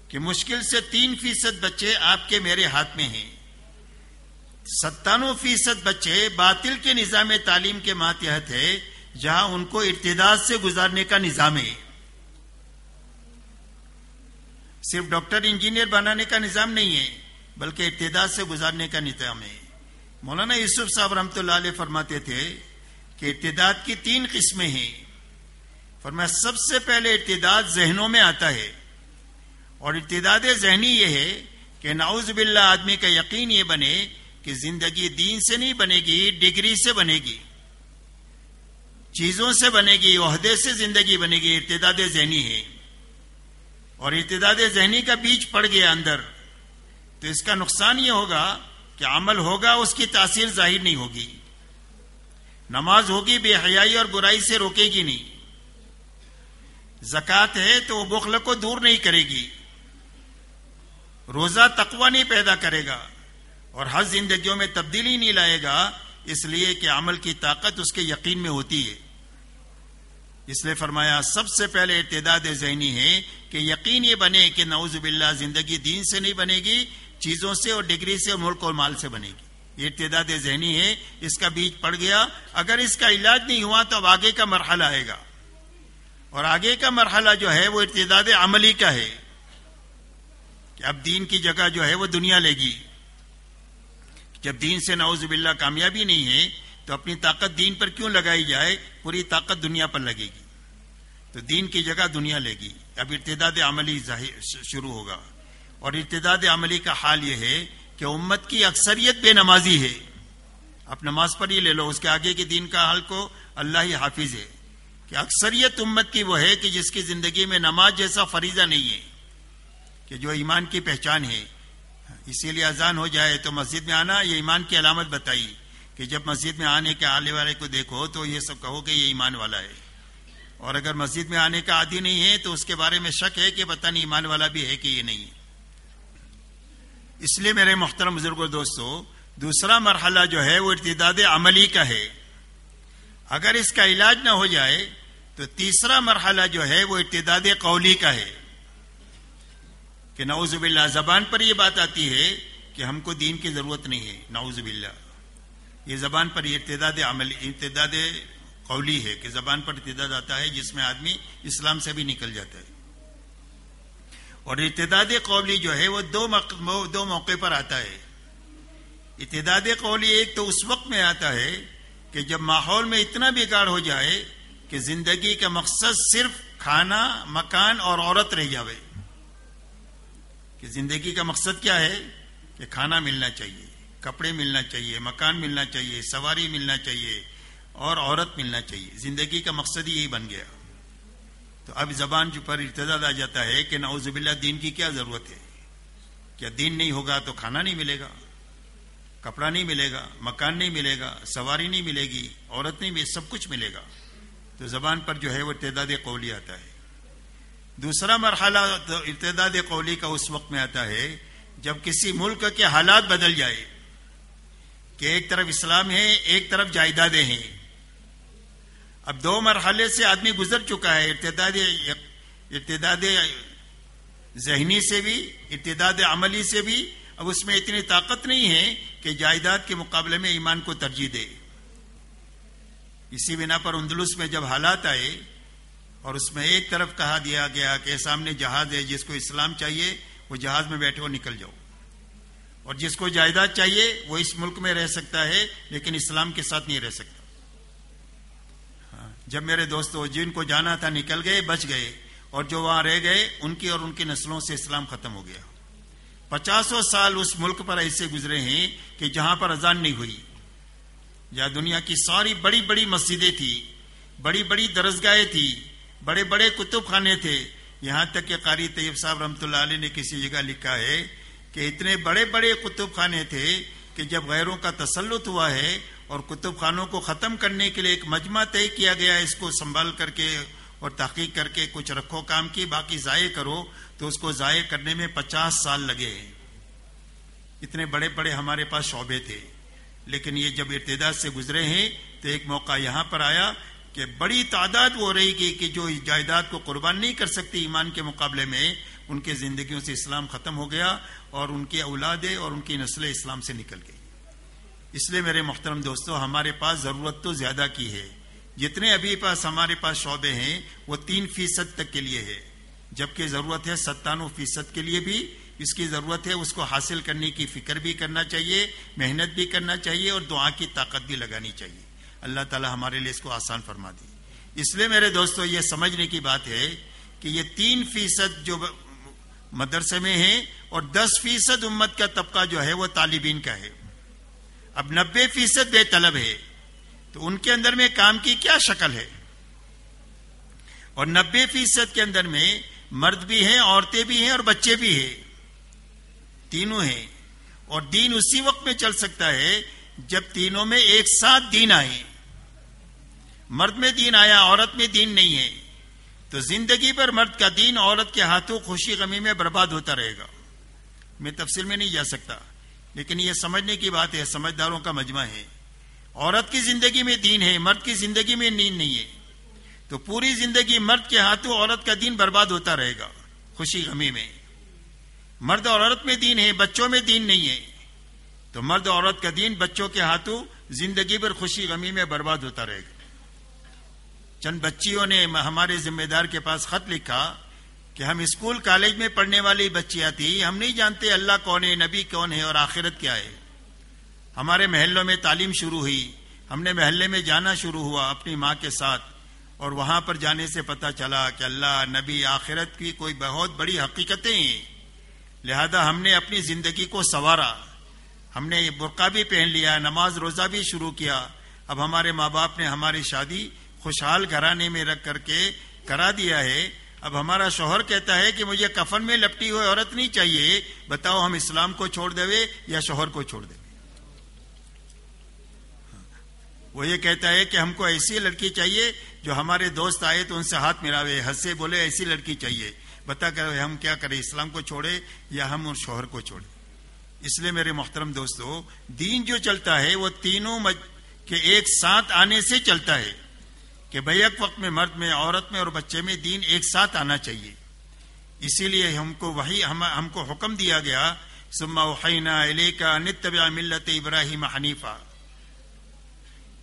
کہ مشکل سے تین فیصد بچے آپ کے میرے ہاتھ میں ہیں۔ ستانوے فیصد بچے باطل کے نظام تعلیم کے ماتحت ہے جہاں ان کو ارتداد سے گزارنے کا نظام ہے۔ صرف ڈاکٹر، انجینئر بنانے کا نظام نہیں ہے، بلکہ ارتداد سے گزارنے کا نظام ہے۔ مولانا یوسف صاحب رحمۃ اللہ علیہ فرماتے تھے کہ ارتداد کی تین قسمیں ہیں۔ فرمایا، سب سے پہلے ارتداد ذہنوں میں آتا ہے۔ اور ارتداد ذہنی یہ ہے کہ نعوذ باللہ آدمی کا یقین یہ بنے کہ زندگی دین سے نہیں بنے گی، ڈگری سے بنے گی۔ چیزوں سے بنے گی، عہدے سے زندگی بنے گی، ارتداد ذہنی ہے۔ اور ارتداد ذہنی کا بیج پڑ گیا اندر۔ تو اس کا نقصان یہ ہوگا کہ عمل ہوگا، اس کی تاثیر ظاہر نہیں ہوگی۔ نماز ہوگی، بے حیائی اور برائی سے روکے گی نہیں۔ زکات ہے تو وہ بخل کو دور نہیں کرے گی۔ روزہ تقوی نہیں پیدا کرے گا۔ اور ہر زندگیوں میں تبدیلی نہیں لائے گا، اس لیے کہ عمل کی طاقت اس کے یقین میں ہوتی ہے۔ اس لیے فرمایا، سب سے پہلے ارتداد ذہنی ہے کہ یقین یہ بنے کہ نعوذ باللہ زندگی دین سے نہیں بنے گی، چیزوں سے اور ڈگری سے اور ملک اور مال سے بنے گی۔ یہ ارتداد ذہنی ہے، اس کا بیج پڑ گیا۔ اگر اس کا علاج نہیں ہوا تو اب آگے کا مرحلہ آئے گا۔ اور آگے کا مرحلہ جو ہے وہ ارتداد عملی کا ہے۔ کہ اب دین کی جگہ جو ہے وہ دنیا لے گی۔ جب دین سے نعوذ باللہ کامیابی نہیں ہے، تو اپنی طاقت دین پر کیوں لگائی جائے؟ پوری طاقت دنیا پر لگے گی۔ تو دین کی جگہ دنیا لے گی۔ اب ارتداد عملی شروع ہوگا۔ اور ارتداد عملی کا حال یہ ہے کہ امت کی اکثریت بے نمازی ہے۔ آپ نماز پر ہی لے لو، اس کے آگے کے دین کا حال کو اللہ ہی حافظ ہے۔ کہ اکثریت امت کی وہ ہے کہ جس کی زندگی میں نماز جیسا فریضہ نہیں ہے، کہ جو ایمان کی پہچان ہے۔ اسی لیے اذان ہو جائے تو مسجد میں آنا، یہ ایمان کی علامت بتائی کہ جب مسجد میں آنے کے آنے والے کو دیکھو تو یہ سب کہو کہ یہ ایمان والا ہے۔ اور اگر مسجد میں آنے کا عادی نہیں ہے تو اس کے بارے میں شک ہے کہ پتہ نہیں ایمان والا بھی ہے کہ یہ نہیں ہے۔ اس لیے میرے محترم بزرگ دوستو، دوسرا مرحلہ جو ہے وہ ارتداد عملی کا ہے۔ اگر اس کا علاج نہ ہو جائے تو تیسرا مرحلہ جو ہے وہ ارتداد قولی کا ہے۔ کہ نعوذ باللہ، زبان پر یہ بات آتی ہے کہ ہم کو دین کی ضرورت نہیں ہے، نعوذ باللہ۔ یہ زبان پر یہ ارتداد عمل ارتداد قولی ہے کہ زبان پر ارتداد آتا ہے جس میں آدمی اسلام سے بھی نکل جاتا ہے۔ اور ارتداد قولی جو ہے وہ دو دو موقع پر آتا ہے۔ ارتداد قولی ایک تو اس وقت میں آتا ہے کہ جب ماحول میں اتنا بگاڑ ہو جائے کہ زندگی کا مقصد صرف کھانا، مکان اور عورت رہ جاوے۔ کہ زندگی کا مقصد کیا ہے؟ کہ کھانا ملنا چاہیے، کپڑے ملنا چاہیے، مکان ملنا چاہیے، سواری ملنا چاہیے اور عورت ملنا چاہیے۔ زندگی کا مقصد یہی بن گیا۔ تو اب زبان پر ارتداد آ جاتا ہے کہ نعوذ باللہ دین کی کیا ضرورت ہے؟ کیا دین نہیں ہوگا تو کھانا نہیں ملے گا، کپڑا نہیں ملے گا، مکان نہیں ملے گا، سواری نہیں ملے گی، عورت نہیں ملے، سب کچھ ملے گا۔ تو زبان پر جو ہے وہ ارتداد قولی آتا ہے۔ دوسرا مرحلہ ارتداد قولی کا اس وقت میں آتا ہے جب کسی ملک کے حالات بدل جائے کہ ایک طرف اسلام ہے، ایک طرف جائیدادیں ہیں۔ اب دو مرحلے سے آدمی گزر چکا ہے ارتداد ارتداد ذہنی سے بھی ارتداد عملی سے بھی۔ اب اس میں اتنی طاقت نہیں ہے کہ جائیداد کے مقابلے میں ایمان کو ترجیح دے۔ اسی بنا پر اندلس میں جب حالات آئے اور اس میں ایک طرف کہا دیا گیا کہ سامنے جہاز ہے، جس کو اسلام چاہیے، وہ جہاز میں بیٹھے ہو نکل جاؤ۔ اور جس کو جائیداد چاہیے، وہ اس ملک میں رہ سکتا ہے، لیکن اسلام کے ساتھ نہیں رہ سکتا۔ ہاں، جب میرے دوستوں جن کو جانا تھا، نکل گئے، بچ گئے، اور جو وہاں رہ گئے، ان کی اور ان کی نسلوں سے اسلام ختم ہو گیا۔ پچاسوں سال اس ملک پر ایسے گزرے ہیں کہ جہاں پر اذان نہیں ہوئی۔ یا دنیا کی ساری بڑی بڑی مسجدیں تھی بڑی بڑی درسگاہیں تھی بڑے بڑے کتب خانے تھے۔ یہاں تک کہ قاری طیب صاحب رحمۃ اللہ علیہ نے کسی جگہ لکھا ہے کہ اتنے بڑے بڑے کتب خانے تھے کہ جب غیروں کا تسلط ہوا ہے اور کتب خانوں کو ختم کرنے کے لیے ایک مجمع طے کیا گیا اس کو سنبھال کر کے اور تحقیق کر کے کچھ رکھو کام کی، باقی ضائع کرو تو اس کو ضائع کرنے میں پچاس سال لگے اتنے بڑے بڑے ہمارے پاس شعبے تھے۔ لیکن یہ جب ارتداد سے گزرے ہیں تو ایک موقع یہاں پر آیا کہ بڑی تعداد وہ رہی گی کہ جو جائیداد کو قربان نہیں کر سکتی ایمان کے مقابلے میں، ان کے زندگیوں سے اسلام ختم ہو گیا اور ان کی اولادیں اور ان کی نسلیں اسلام سے نکل گئی اس لیے میرے محترم دوستو، ہمارے پاس ضرورت تو زیادہ کی ہے۔ جتنے ابھی پاس ہمارے پاس شعبے ہیں، وہ تین فیصد تک کے لیے ہے۔ جبکہ ضرورت ہے ستانوے فیصد کے لیے بھی، اس کی ضرورت ہے اس کو حاصل کرنے کی فکر بھی کرنا چاہیے، محنت بھی کرنا چاہیے اور دعا کی طاقت بھی لگانی چاہیے۔ اللہ تعالی ہمارے لیے اس کو آسان فرما دی۔ اس لیے میرے دوستو، یہ سمجھنے کی بات ہے کہ یہ تین فیصد جو مدرسے میں ہے اور دس فیصد امت کا طبقہ جو ہے وہ طالبین کا ہے۔ اب نبے فیصد بے طلب ہے، تو ان کے اندر میں کام کی کیا شکل ہے؟ اور نبے فیصد کے اندر میں مرد بھی ہیں، عورتیں بھی ہیں اور بچے بھی ہیں۔ تینوں ہیں۔ اور دین اسی وقت میں چل سکتا ہے جب تینوں میں ایک ساتھ دین آئے، مرد میں دین آیا، عورت میں دین نہیں ہے، تو زندگی پر مرد کا دین عورت کے ہاتھوں خوشی غمی میں برباد ہوتا رہے گا۔ میں تفصیل میں نہیں جا سکتا، لیکن یہ سمجھنے کی بات ہے، سمجھداروں کا مجمع ہے۔ عورت کی زندگی میں دین ہے، مرد کی زندگی میں نیند نہیں ہے۔ تو پوری زندگی مرد کے ہاتھوں عورت کا دین برباد ہوتا رہے گا، خوشی غمی میں۔ مرد اور عورت میں دین ہے، بچوں میں دین نہیں ہے۔ تو مرد عورت کا دین بچوں کے ہاتھوں زندگی پر خوشی غمی میں برباد ہوتا رہے گا۔ چند بچیوں نے ہمارے ذمہ دار کے پاس خط لکھا کہ ہم اسکول کالج میں پڑھنے والی بچیاں تھی ہم نہیں جانتے اللہ کون ہے، نبی کون ہے اور آخرت کیا ہے۔ ہمارے محلوں میں تعلیم شروع ہوئی، ہم نے محلے میں جانا شروع ہوا اپنی ماں کے ساتھ، اور وہاں پر جانے سے پتا چلا کہ اللہ، نبی، آخرت کی کوئی بہت بڑی حقیقتیں ہیں۔ لہذا ہم نے اپنی زندگی کو سنوارا۔ ہم نے برقع بھی پہن لیا، نماز روزہ بھی شروع کیا۔ اب ہمارے ماں باپ نے ہماری شادی خوشحال گھرانے میں رکھ کر کے کرا دیا ہے۔ اب ہمارا شوہر کہتا ہے کہ مجھے کفن میں لپٹی ہوئی عورت نہیں چاہیے۔ بتاؤ، ہم اسلام کو چھوڑ دے یا شوہر کو چھوڑ دے؟ وہ یہ کہتا ہے کہ ہم کو ایسی لڑکی چاہیے جو ہمارے دوست آئے تو ان سے ہاتھ ملاوے ہنسے بولے، ایسی لڑکی چاہیے۔ بتا کر ہم کیا کریں، اسلام کو چھوڑے یا ہم ان شوہر کو چھوڑے؟ اس لیے میرے محترم دوستو دین جو چلتا ہے وہ تینوں مج... کے ایک ساتھ آنے سے چلتا ہے کہ بیک وقت میں مرد میں عورت میں اور بچے میں دین ایک ساتھ آنا چاہیے۔ اسی لیے ہم کو وہی ہم, ہم کو حکم دیا گیا سما حینا علیہ کا نتبیا ملت ابراہیم حنیفہ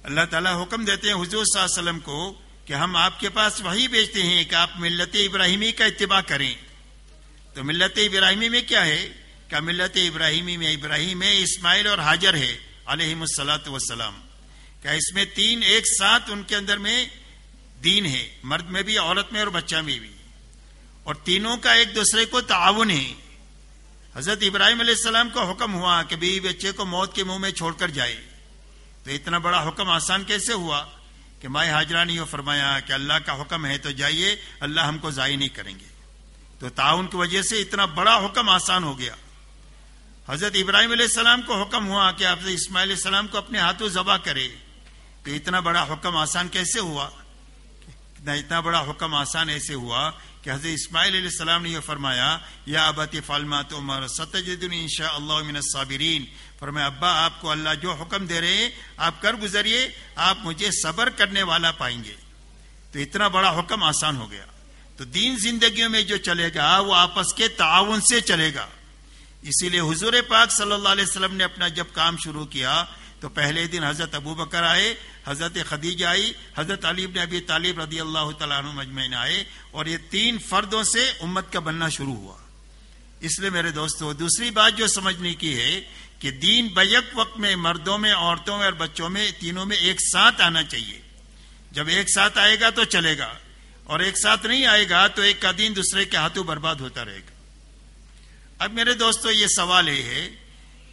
اللہ تعالیٰ حکم دیتے ہیں حضور صلی اللہ علیہ وسلم کو کہ ہم آپ کے پاس وہی بیچتے ہیں کہ آپ ملت ابراہیمی کا اتباع کریں۔ تو ملت ابراہیمی میں کیا ہے؟ کہ ملت ابراہیمی میں ابراہیم ہے، اسماعیل اور حاجر ہے علیہ السلاۃ وسلام کیا اس میں تین ایک ساتھ ان کے اندر میں دین ہے، مرد میں بھی، عورت میں اور بچہ میں بھی۔ اور تینوں کا ایک دوسرے کو تعاون ہے۔ حضرت ابراہیم علیہ السلام کو حکم ہوا کہ بیوی بچے کو موت کے منہ میں چھوڑ کر جائے۔ تو اتنا بڑا حکم آسان کیسے ہوا کہ مائے حاجرہ نے یہ فرمایا کہ اللہ کا حکم ہے تو جائیے، اللہ ہم کو ضائع نہیں کریں گے۔ تو تعاون کی وجہ سے اتنا بڑا حکم آسان ہو گیا۔ حضرت ابراہیم علیہ السلام کو حکم ہوا کہ آپ اسماعیل علیہ السلام کو اپنے ہاتھوں ذبح کرے تو اتنا بڑا حکم آسان کیسے ہوا؟ اتنا اتنا بڑا حکم آسان ایسے ہوا کہ حضرت اسماعیل علیہ السلام نے یہ فرمایا، یا ابت فالمات عمر ستجد ان شاء اللہ من الصابرین۔ فرمایا، ابا، آپ کو اللہ جو حکم دے رہے ہیں، آپ کر گزریے، آپ مجھے صبر کرنے والا پائیں گے۔ تو اتنا بڑا حکم آسان ہو گیا۔ تو دین زندگیوں میں جو چلے گا، وہ آپس کے تعاون سے چلے گا۔ اسی لیے حضور پاک صلی اللہ علیہ وسلم نے اپنا جب کام شروع کیا تو پہلے دن حضرت ابو بکر آئے، حضرت خدیجہ آئی، حضرت علی بن ابی طالب رضی اللہ تعالیٰ عنہ مجمعین آئے اور یہ تین فردوں سے امت کا بننا شروع ہوا۔ اس لیے میرے دوستو، دوسری بات جو سمجھنے کی ہے کہ دین بیک وقت میں مردوں میں، عورتوں میں اور بچوں میں تینوں میں ایک ساتھ آنا چاہیے۔ جب ایک ساتھ آئے گا تو چلے گا اور ایک ساتھ نہیں آئے گا تو ایک کا دین دوسرے کے ہاتھوں برباد ہوتا رہے گا۔ اب میرے دوستو، یہ سوال یہ ہے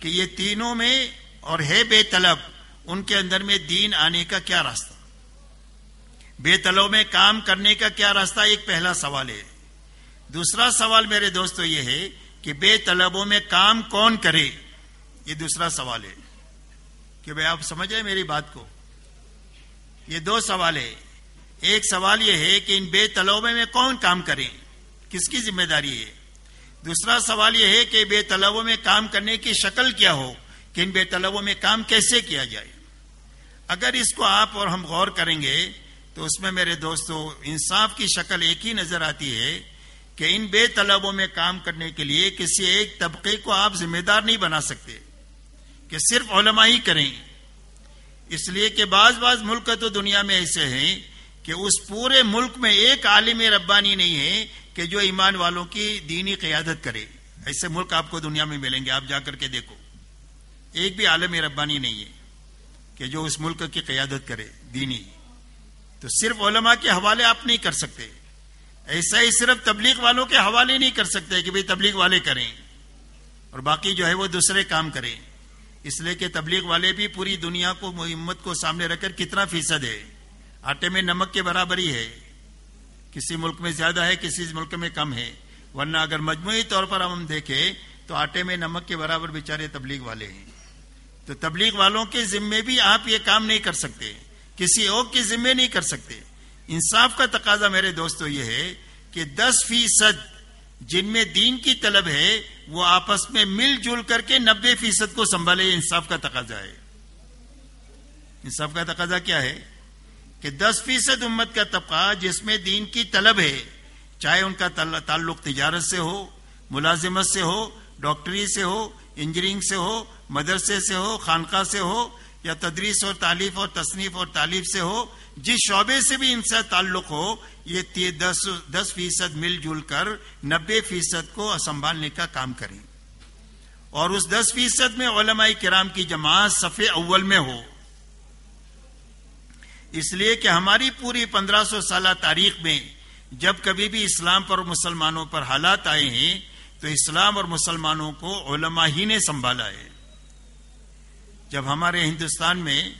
کہ یہ تینوں میں اور ہے بے طلب، ان کے اندر میں دین آنے کا کیا راستہ؟ بے طلب میں کام کرنے کا کیا راستہ؟ ایک پہلا سوال ہے۔ دوسرا سوال میرے دوستو یہ ہے کہ بے طلبوں میں کام کون کرے؟ یہ دوسرا سوال ہے۔ کہ بھائی، آپ سمجھے میری بات کو؟ یہ دو سوال ہے۔ ایک سوال یہ ہے کہ ان بے طلبوں میں کون کام کرے کس کی ذمہ داری ہے؟ دوسرا سوال یہ ہے کہ بے طلبوں میں کام کرنے کی شکل کیا ہو کہ ان بے طلبوں میں کام کیسے کیا جائے؟ اگر اس کو آپ اور ہم غور کریں گے تو اس میں میرے دوستو انصاف کی شکل ایک ہی نظر آتی ہے کہ ان بے طلبوں میں کام کرنے کے لیے کسی ایک طبقے کو آپ ذمہ دار نہیں بنا سکتے، کہ صرف علماء ہی کریں۔ اس لیے کہ بعض بعض ملک تو دنیا میں ایسے ہیں کہ اس پورے ملک میں ایک عالم ربانی نہیں ہے کہ جو ایمان والوں کی دینی قیادت کرے، ایسے ملک آپ کو دنیا میں ملیں گے، آپ جا کر کے دیکھو۔ ایک بھی عالم ربانی نہیں ہے کہ جو اس ملک کی قیادت کرے، دینی۔ تو صرف علماء کے حوالے آپ نہیں کر سکتے۔ ایسا ہی صرف تبلیغ والوں کے حوالے نہیں کر سکتے کہ بھئی تبلیغ والے کریں۔ اور باقی جو ہے وہ دوسرے کام کریں۔ اس لیے کہ تبلیغ والے بھی پوری دنیا کو محمد کو سامنے رکھ کر کتنا فیصد ہے۔ آٹے میں نمک کے برابر ہی ہے۔ کسی ملک میں زیادہ ہے، کسی ملک میں کم ہے۔ ورنہ اگر مجموعی طور پر ہم دیکھیں تو آٹے میں نمک کے برابر بیچارے تبلیغ والے ہیں۔ تو تبلیغ والوں کے ذمے بھی آپ یہ کام نہیں کر سکتے۔ کسی اور کے ذمے نہیں کر سکتے۔ انصاف کا تقاضا میرے دوستو یہ ہے کہ دس فیصد جن میں دین کی طلب ہے، وہ آپس میں مل جل کر کے نبے فیصد کو سنبھالے انصاف کا تقاضا ہے۔ انصاف کا تقاضا کیا ہے؟ کہ دس فیصد امت کا طبقہ جس میں دین کی طلب ہے، چاہے ان کا تعلق تجارت سے ہو، ملازمت سے ہو، ڈاکٹری سے ہو، انجینئرنگ سے ہو، مدرسے سے ہو، خانقاہ سے ہو، یا تدریس اور تعلیف اور تصنیف اور تعلیف سے ہو، جس شعبے سے بھی ان سے تعلق ہو، یہ دس دس فیصد مل جل کر نبے فیصد کو سنبھالنے کا کام کریں۔ اور اس دس فیصد میں علماء کرام کی جماعت صفحے اول میں ہو۔ اس لیے کہ ہماری پوری پندرہ سو سالہ تاریخ میں جب کبھی بھی اسلام پر مسلمانوں پر حالات آئے ہیں، تو اسلام اور مسلمانوں کو علماء ہی نے سنبھالا ہے۔ جب ہمارے ہندوستان میں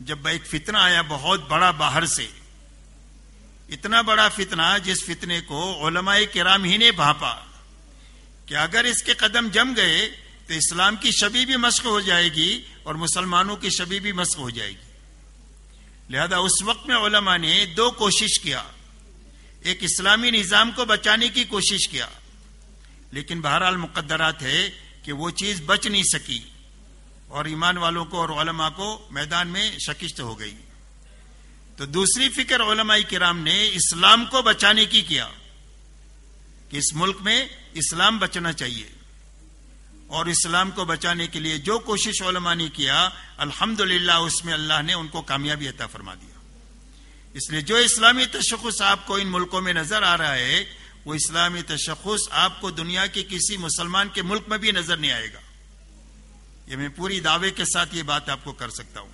جب ایک فتنہ آیا بہت بڑا باہر سے، اتنا بڑا فتنہ جس فتنے کو علماء کرام ہی نے بھاپا کہ اگر اس کے قدم جم گئے تو اسلام کی شبی بھی مشق ہو جائے گی اور مسلمانوں کی شبی بھی مشق ہو جائے گی۔ لہذا اس وقت میں علماء نے دو کوشش کیا۔ ایک اسلامی نظام کو بچانے کی کوشش کیا۔ لیکن بہرحال مقدرات ہے کہ وہ چیز بچ نہیں سکی۔ اور ایمان والوں کو اور علماء کو میدان میں شکست ہو گئی۔ تو دوسری فکر علماء کرام نے اسلام کو بچانے کی کیا کہ اس ملک میں اسلام بچنا چاہیے۔ اور اسلام کو بچانے کے لیے جو کوشش علماء نے کیا الحمد اس میں اللہ نے ان کو کامیابی عطا فرما دیا۔ اس لیے جو اسلامی تشخص آپ کو ان ملکوں میں نظر آ رہا ہے، وہ اسلامی تشخص آپ کو دنیا کے کسی مسلمان کے ملک میں بھی نظر نہیں آئے گا۔ یہ میں پوری دعوے کے ساتھ یہ بات آپ کو کر سکتا ہوں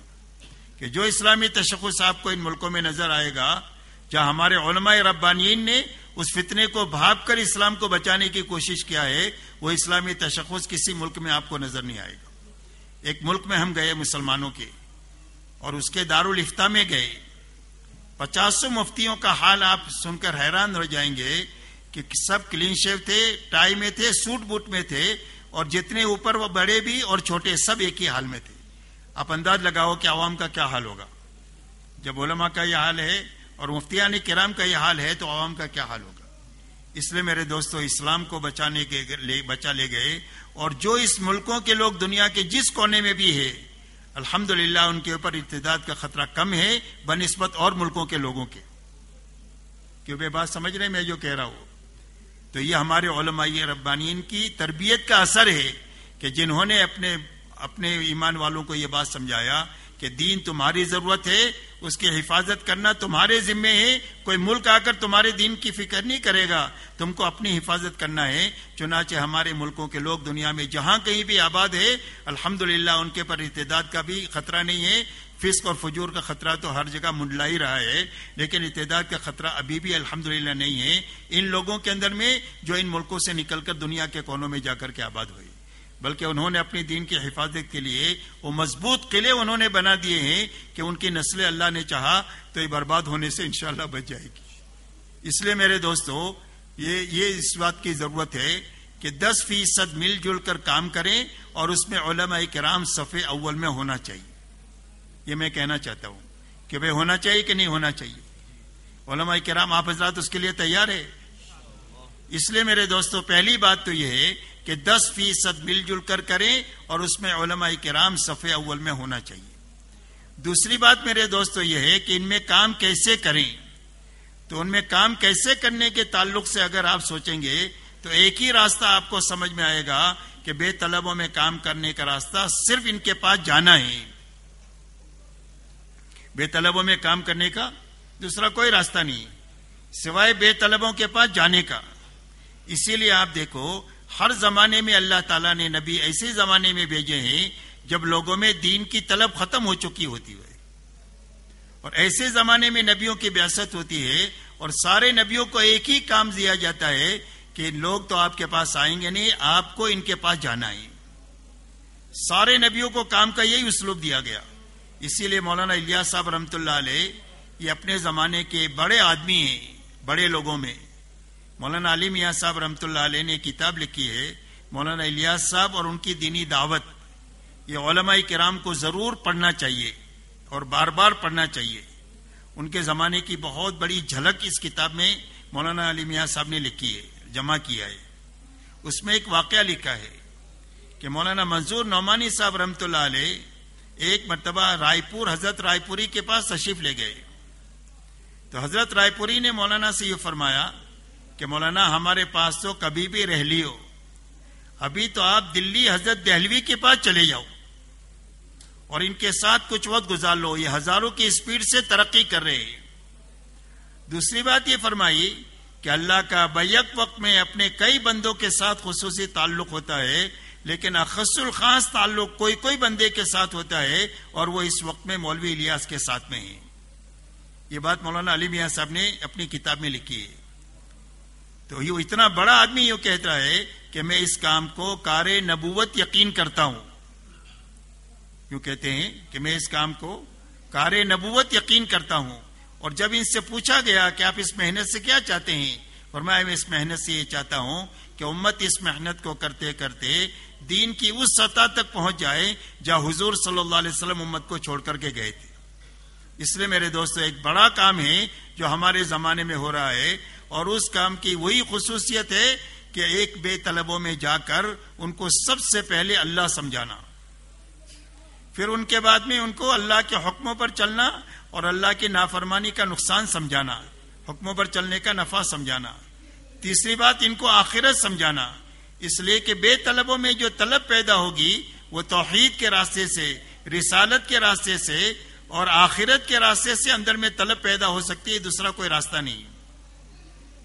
کہ جو اسلامی تشخص آپ کو ان ملکوں میں نظر آئے گا، جہاں ہمارے علماء ربانین نے اس فتنے کو بھاپ کر اسلام کو بچانے کی کوشش کیا ہے، وہ اسلامی تشخص کسی ملک میں آپ کو نظر نہیں آئے گا۔ ایک ملک میں ہم گئے مسلمانوں کے، اور اس کے دارالفتہ میں گئے۔ پچاسوں مفتیوں کا حال آپ سن کر حیران ہو جائیں گے کہ سب کلین شیو تھے، ٹائی میں تھے، سوٹ بوٹ میں تھے، اور جتنے اوپر وہ بڑے بھی اور چھوٹے سب ایک ہی حال میں تھے۔ آپ انداز لگاؤ کہ عوام کا کیا حال ہوگا۔ جب علماء کا یہ حال ہے اور مفتیان کرام کا یہ حال ہے تو عوام کا کیا حال ہوگا؟ اس لیے میرے دوستو، اسلام کو بچانے کے بچا لے گئے اور جو اس ملکوں کے لوگ دنیا کے جس کونے میں بھی ہے الحمد ان کے اوپر ارتداد کا خطرہ کم ہے، بنسبت اور ملکوں کے لوگوں کے۔ کیوں بے بات سمجھ رہے میں جو کہہ رہا ہوں۔ تو یہ ہمارے علماء ربانین کی تربیت کا اثر ہے کہ جنہوں نے اپنے اپنے ایمان والوں کو یہ بات سمجھایا کہ دین تمہاری ضرورت ہے اس کی حفاظت کرنا تمہارے ذمے ہے، کوئی ملک آ کر تمہارے دین کی فکر نہیں کرے گا۔ تم کو اپنی حفاظت کرنا ہے، چنانچہ ہمارے ملکوں کے لوگ دنیا میں جہاں کہیں بھی آباد ہے الحمد ان کے پر ارتداد کا بھی خطرہ نہیں ہے۔ فسق اور فجور کا خطرہ تو ہر جگہ منڈلا ہی رہا ہے، لیکن ارتداد کا خطرہ ابھی بھی الحمد نہیں ہے۔ ان لوگوں کے اندر میں، جو ان ملکوں سے نکل کر دنیا کے کونوں میں جا کر کے آباد ہوئی بلکہ انہوں نے اپنی دین کی حفاظت کے لیے وہ مضبوط قلعے انہوں نے بنا دیے ہیں کہ ان کی نسلیں اللہ نے چاہا تو یہ برباد ہونے سے انشاءاللہ بچ جائے گی۔ اس لیے میرے دوستو، یہ یہ اس بات کی ضرورت ہے کہ دس فیصد مل جل کر کام کریں اور اس میں علماء کرام صفحے اول میں ہونا چاہیے۔ یہ میں کہنا چاہتا ہوں کہ بھائی ہونا چاہیے کہ نہیں ہونا چاہیے؟ علماء کرام، آپ حضرات اس کے لیے تیار ہے اس لیے میرے دوستو، پہلی بات تو یہ ہے کہ دس فیصد مل جل کر کریں اور اس میں علماء کرام صفحے اول میں ہونا چاہیے۔ دوسری بات میرے دوستو یہ ہے کہ ان میں کام کیسے کریں؟ تو ان میں کام کیسے کرنے کے تعلق سے اگر آپ سوچیں گے، تو ایک ہی راستہ آپ کو سمجھ میں آئے گا کہ بے طلبوں میں کام کرنے کا راستہ صرف ان کے پاس جانا ہے۔ بے طلبوں میں کام کرنے کا دوسرا کوئی راستہ نہیں، سوائے بے طلبوں کے پاس جانے کا۔ اسی لیے آپ دیکھو ہر زمانے میں اللہ تعالیٰ نے نبی ایسے زمانے میں بھیجے ہیں جب لوگوں میں دین کی طلب ختم ہو چکی ہوتی ہے۔ اور ایسے زمانے میں نبیوں کی بیاست ہوتی ہے اور سارے نبیوں کو ایک ہی کام دیا جاتا ہے کہ لوگ تو آپ کے پاس آئیں گے نہیں، آپ کو ان کے پاس جانا ہے۔ سارے نبیوں کو کام کا یہی اسلوب دیا گیا۔ اسی لیے مولانا الیاس صاحب رحمۃ اللہ علیہ یہ اپنے زمانے کے بڑے آدمی ہیں، بڑے لوگوں میں۔ مولانا علی میاں صاحب رحمۃ اللہ علیہ نے کتاب لکھی ہے، مولانا الیاس صاحب اور ان کی دینی دعوت۔ یہ علماء کرام کو ضرور پڑھنا چاہیے اور بار بار پڑھنا چاہیے۔ ان کے زمانے کی بہت بڑی جھلک اس کتاب میں مولانا علی میاں صاحب نے لکھی ہے، جمع کیا ہے۔ اس میں ایک واقعہ لکھا ہے کہ مولانا منظور نعمانی صاحب رحمۃ اللہ علیہ ایک مرتبہ رائے پور حضرت رائے پوری کے پاس تشریف لے گئے۔ تو حضرت رائے پوری نے مولانا سے یہ فرمایا کہ مولانا ہمارے پاس تو کبھی بھی رہ لیو۔ ابھی تو آپ دلی حضرت دہلوی کے پاس چلے جاؤ۔ اور ان کے ساتھ کچھ وقت گزار لو، یہ ہزاروں کی اسپیڈ سے ترقی کر رہے ہیں۔ دوسری بات یہ فرمائی کہ اللہ کا بیک وقت میں اپنے کئی بندوں کے ساتھ خصوصی تعلق ہوتا ہے، لیکن اخص الخاص تعلق کوئی کوئی بندے کے ساتھ ہوتا ہے اور وہ اس وقت میں مولوی الیاس کے ساتھ میں ہے یہ بات مولانا علی میاں صاحب نے اپنی کتاب میں لکھی ہے۔ تو یہ اتنا بڑا آدمی یہ کہتا ہے کہ میں اس کام کو کار نبوت یقین کرتا ہوں۔ کیوں کہتے ہیں کہ میں اس کام کو کار نبوت یقین کرتا ہوں۔ اور جب ان سے پوچھا گیا کہ آپ اس محنت سے کیا چاہتے ہیں اور میں اس محنت سے یہ چاہتا ہوں کہ امت اس محنت کو کرتے کرتے دین کی اس سطح تک پہنچ جائے جہاں حضور صلی اللہ علیہ وسلم امت کو چھوڑ کر کے گئے تھے۔ اس لیے میرے دوستو، ایک بڑا کام ہے جو ہمارے زمانے میں ہو رہا ہے۔ اور اس کام کی وہی خصوصیت ہے کہ ایک بے طلبوں میں جا کر ان کو سب سے پہلے اللہ سمجھانا۔ پھر ان کے بعد میں ان کو اللہ کے حکموں پر چلنا اور اللہ کی نافرمانی کا نقصان سمجھانا، حکموں پر چلنے کا نفع سمجھانا۔ تیسری بات، ان کو آخرت سمجھانا۔ اس لیے کہ بے طلبوں میں جو طلب پیدا ہوگی، وہ توحید کے راستے سے، رسالت کے راستے سے اور آخرت کے راستے سے اندر میں طلب پیدا ہو سکتی ہے، دوسرا کوئی راستہ نہیں۔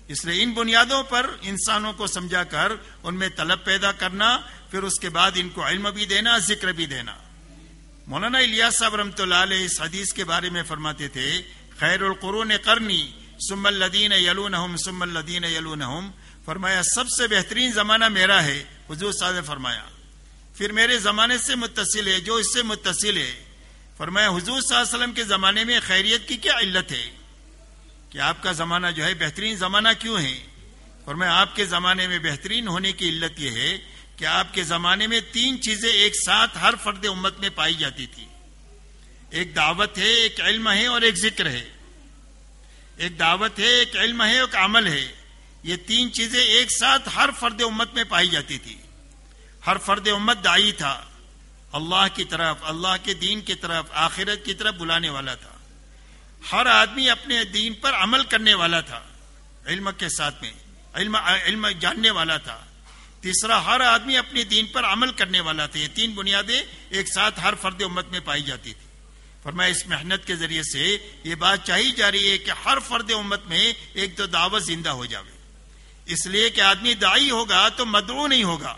اس لیے ان بنیادوں پر انسانوں کو سمجھا کر ان میں طلب پیدا کرنا، پھر اس کے بعد ان کو علم بھی دینا، ذکر بھی دینا۔ مولانا الیاس صاحب رحمۃ اللہ علیہ اس حدیث کے بارے میں فرماتے تھے، خیر القرون کرنی سم الدین یلون سم الدین یلون فرمایا، سب سے بہترین زمانہ میرا ہے، حضور صاحب نے فرمایا۔ پھر میرے زمانے سے متصل ہے، جو اس سے متصل ہے۔ فرمایا، حضور صلی اللہ علیہ وسلم کے زمانے میں خیریت کی کیا علت ہے؟ کہ آپ کا زمانہ جو ہے بہترین زمانہ کیوں ہے؟ اور میں آپ کے زمانے میں بہترین ہونے کی علت یہ ہے کہ آپ کے زمانے میں تین چیزیں ایک ساتھ ہر فرد امت میں پائی جاتی تھی۔ ایک دعوت ہے، ایک علم ہے اور ایک ذکر ہے۔ ایک دعوت ہے، ایک علم ہے، ایک عمل ہے۔ یہ تین چیزیں ایک ساتھ ہر فرد امت میں پائی جاتی تھی۔ ہر فرد امت دائی تھا۔ اللہ کی طرف، اللہ کے دین کی طرف، آخرت کی طرف بلانے والا تھا۔ ہر آدمی اپنے دین پر عمل کرنے والا تھا، علم کے ساتھ میں، علم علم جاننے والا تھا۔ تیسرا، ہر آدمی اپنے دین پر عمل کرنے والا تھا۔ یہ تین بنیادیں ایک ساتھ ہر فرد امت میں پائی جاتی تھی فرمایا، اس محنت کے ذریعے سے یہ بات چاہی جا رہی ہے کہ ہر فرد امت میں ایک تو دعوت زندہ ہو جاوے۔ اس لیے کہ آدمی دائی ہوگا تو مدعو نہیں ہوگا۔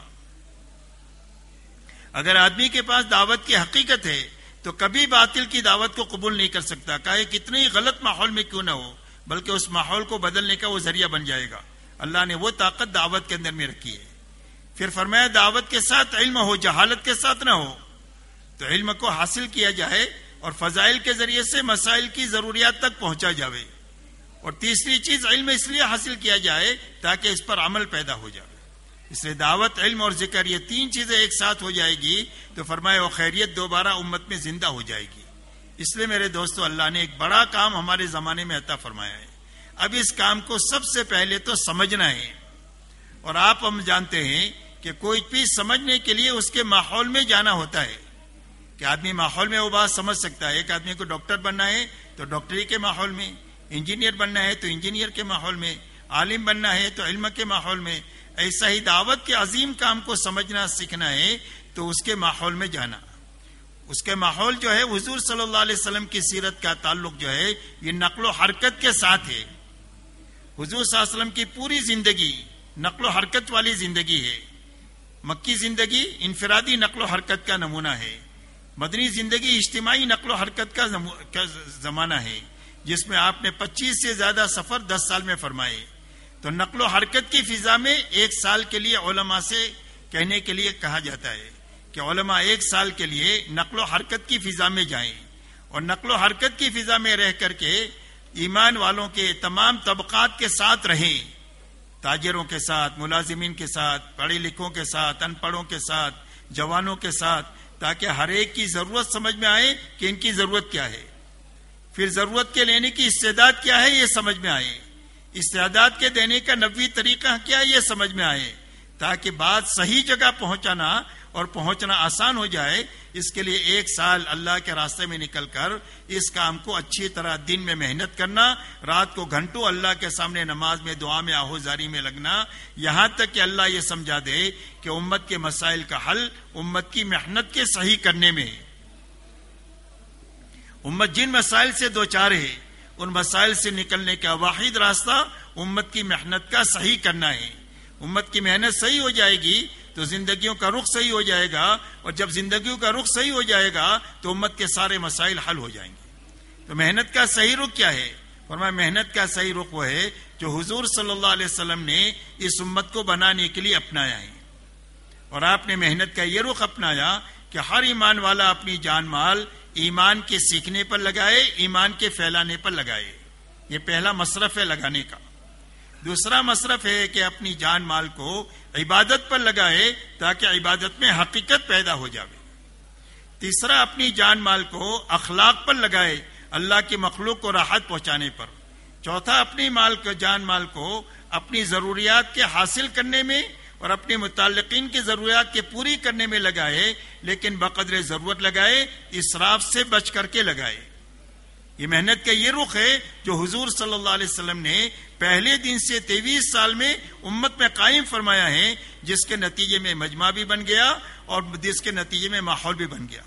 اگر آدمی کے پاس دعوت کی حقیقت ہے تو کبھی باطل کی دعوت کو قبول نہیں کر سکتا۔ کہے کتنے ہی غلط ماحول میں کیوں نہ ہو، بلکہ اس ماحول کو بدلنے کا وہ ذریعہ بن جائے گا۔ اللہ نے وہ طاقت دعوت کے اندر میں رکھی ہے۔ پھر فرمایا، دعوت کے ساتھ علم ہو، جہالت کے ساتھ نہ ہو۔ تو علم کو حاصل کیا جائے اور فضائل کے ذریعے سے مسائل کی ضروریات تک پہنچا جاوے۔ اور تیسری چیز، علم اس لیے حاصل کیا جائے تاکہ اس پر عمل پیدا ہو جائے۔ اس لیے دعوت، علم اور ذکر یہ تین چیزیں ایک ساتھ ہو جائے گی تو فرمائے وہ خیریت دوبارہ امت میں زندہ ہو جائے گی۔ اس لیے میرے دوستو، اللہ نے ایک بڑا کام ہمارے زمانے میں عطا فرمایا ہے۔ اب اس کام کو سب سے پہلے تو سمجھنا ہے۔ اور آپ ہم جانتے ہیں کہ کوئی چیز سمجھنے کے لیے اس کے ماحول میں جانا ہوتا ہے۔ کہ آدمی ماحول میں وہ بات سمجھ سکتا ہے۔ ایک آدمی کو ڈاکٹر بننا ہے تو ڈاکٹری کے ماحول میں، انجینئر بننا ہے تو انجینئر کے ماحول میں، عالم بننا ہے تو علم کے ماحول میں۔ ایسا ہی دعوت کے عظیم کام کو سمجھنا، سیکھنا ہے، تو اس کے ماحول میں جانا۔ اس کے ماحول جو ہے، حضور صلی اللہ علیہ وسلم کی سیرت کا تعلق جو ہے، یہ نقل و حرکت کے ساتھ ہے۔ حضور صلی اللہ علیہ وسلم کی پوری زندگی نقل و حرکت والی زندگی ہے۔ مکی زندگی انفرادی نقل و حرکت کا نمونہ ہے۔ مدنی زندگی اجتماعی نقل و حرکت کا زمانہ ہے، جس میں آپ نے پچیس سے زیادہ سفر دس سال میں فرمائے۔ تو نقل و حرکت کی فضا میں ایک سال کے لیے علماء سے کہنے کے لیے کہا جاتا ہے کہ علماء ایک سال کے لیے نقل و حرکت کی فضا میں جائیں اور نقل و حرکت کی فضا میں رہ کر کے ایمان والوں کے تمام طبقات کے ساتھ رہیں، تاجروں کے ساتھ، ملازمین کے ساتھ پڑھے لکھوں کے ساتھ، ان پڑھوں کے ساتھ، جوانوں کے ساتھ، تاکہ ہر ایک کی ضرورت سمجھ میں آئے کہ ان کی ضرورت کیا ہے۔ پھر ضرورت کے لینے کی استعداد کیا ہے یہ سمجھ میں آئے۔ استعداد کے دینے کا نبی طریقہ کیا یہ سمجھ میں آئے؟ تاکہ بات صحیح جگہ پہنچانا اور پہنچنا آسان ہو جائے، اس کے لیے ایک سال اللہ کے راستے میں نکل کر اس کام کو اچھی طرح دن میں محنت کرنا، رات کو گھنٹوں اللہ کے سامنے نماز میں، دعا میں آہوزاری میں لگنا، یہاں تک کہ اللہ یہ سمجھا دے کہ امت کے مسائل کا حل امت کی محنت کے صحیح کرنے میں۔ امت جن مسائل سے دو چار ہے ان مسائل سے نکلنے کا واحد راستہ امت کی محنت کا صحیح کرنا ہے۔ امت کی محنت صحیح ہو جائے گی تو زندگیوں کا رخ صحیح ہو جائے گا اور جب زندگیوں کا رخ صحیح ہو جائے گا تو امت کے سارے مسائل حل ہو جائیں گے۔ تو محنت کا صحیح رخ کیا ہے؟ فرمایا محنت کا صحیح رخ وہ ہے جو حضور صلی اللہ علیہ وسلم نے اس امت کو بنانے کے لیے اپنایا ہے۔ اور آپ نے محنت کا یہ رخ اپنایا کہ ہر ایمان والا اپنی جان مال ایمان کے سیکھنے پر لگائے، ایمان کے پھیلانے پر لگائے۔ یہ پہلا مصرف ہے لگانے کا۔ دوسرا مصرف ہے کہ اپنی جان مال کو عبادت پر لگائے تاکہ عبادت میں حقیقت پیدا ہو جائے تیسرا، اپنی جان مال کو اخلاق پر لگائے اللہ کی مخلوق کو راحت پہنچانے پر۔ چوتھا، اپنی مال کو، جان مال کو اپنی ضروریات کے حاصل کرنے میں اور اپنے متعلقین کی ضروریات کے پوری کرنے میں لگائے، لیکن بقدر ضرورت لگائے، اسراف سے بچ کر کے لگائے۔ یہ محنت کا یہ رخ ہے جو حضور صلی اللہ علیہ وسلم نے پہلے دن سے تیویس سال میں امت میں قائم فرمایا ہے، جس کے نتیجے میں مجمع بھی بن گیا اور جس کے نتیجے میں ماحول بھی بن گیا۔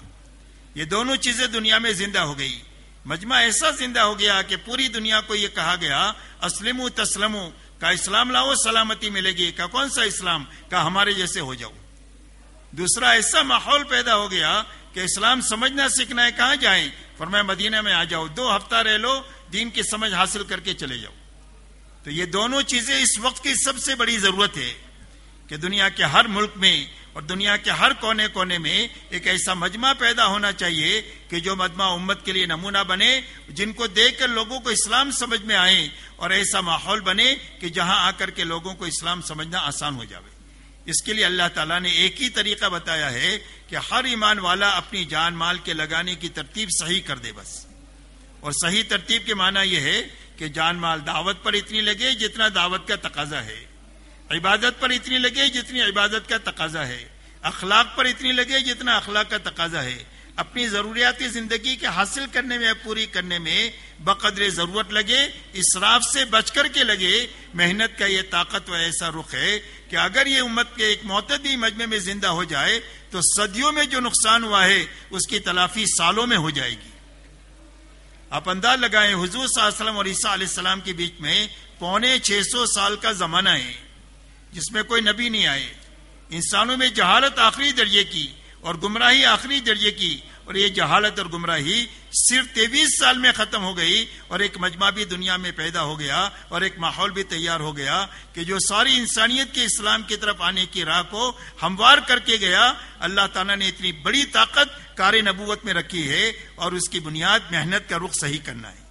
یہ دونوں چیزیں دنیا میں زندہ ہو گئی۔ مجمع ایسا زندہ ہو گیا کہ پوری دنیا کو یہ کہا گیا اسلم تسلم کا اسلام لاؤ، سلامتی ملے گی۔ کا کون سا اسلام؟ کا ہمارے جیسے ہو جاؤ۔ دوسرا، ایسا ماحول پیدا ہو گیا کہ اسلام سمجھنا، سیکھنا ہے، کہاں جائیں؟ فرمایا، مدینہ میں آ جاؤ۔ دو ہفتہ رہ لو، دین کی سمجھ حاصل کر کے چلے جاؤ۔ تو یہ دونوں چیزیں اس وقت کی سب سے بڑی ضرورت ہے کہ دنیا کے ہر ملک میں اور دنیا کے ہر کونے کونے میں ایک ایسا مجمع پیدا ہونا چاہیے کہ جو مجمع امت کے لیے نمونہ بنے، جن کو دیکھ کر لوگوں کو اسلام سمجھ میں آئے اور ایسا ماحول بنے کہ جہاں آ کر کے لوگوں کو اسلام سمجھنا آسان ہو جائے اس کے لیے اللہ تعالیٰ نے ایک ہی طریقہ بتایا ہے کہ ہر ایمان والا اپنی جان مال کے لگانے کی ترتیب صحیح کر دے بس۔ اور صحیح ترتیب کے معنی یہ ہے کہ جان مال دعوت پر اتنی لگے جتنا دعوت کا تقاضا ہے۔ عبادت پر اتنی لگے جتنی عبادت کا تقاضا ہے، اخلاق پر اتنی لگے جتنا اخلاق کا تقاضا ہے۔ اپنی ضروریاتی زندگی کے حاصل کرنے میں، پوری کرنے میں بقدر ضرورت لگے، اسراف سے بچ کر کے لگے۔ محنت کا یہ طاقت و ایسا رخ ہے کہ اگر یہ امت کے ایک معتدی مجمع میں زندہ ہو جائے، تو صدیوں میں جو نقصان ہوا ہے، اس کی تلافی سالوں میں ہو جائے گی۔ آپ انداز لگائیں، حضور صلی اللہ علیہ وسلم اور عیسیٰ علیہ السلام کے بیچ میں پونے چھ سو سال کا زمانہ ہے۔ جس میں کوئی نبی نہیں آئے۔ انسانوں میں جہالت آخری درجے کی اور گمراہی آخری درجے کی۔ اور یہ جہالت اور گمراہی صرف تیویس سال میں ختم ہو گئی اور ایک مجمع بھی دنیا میں پیدا ہو گیا اور ایک ماحول بھی تیار ہو گیا کہ جو ساری انسانیت کے اسلام کی طرف آنے کی راہ کو ہموار کر کے گیا۔ اللہ تعالیٰ نے اتنی بڑی طاقت کار نبوت میں رکھی ہے اور اس کی بنیاد محنت کا رخ صحیح کرنا ہے۔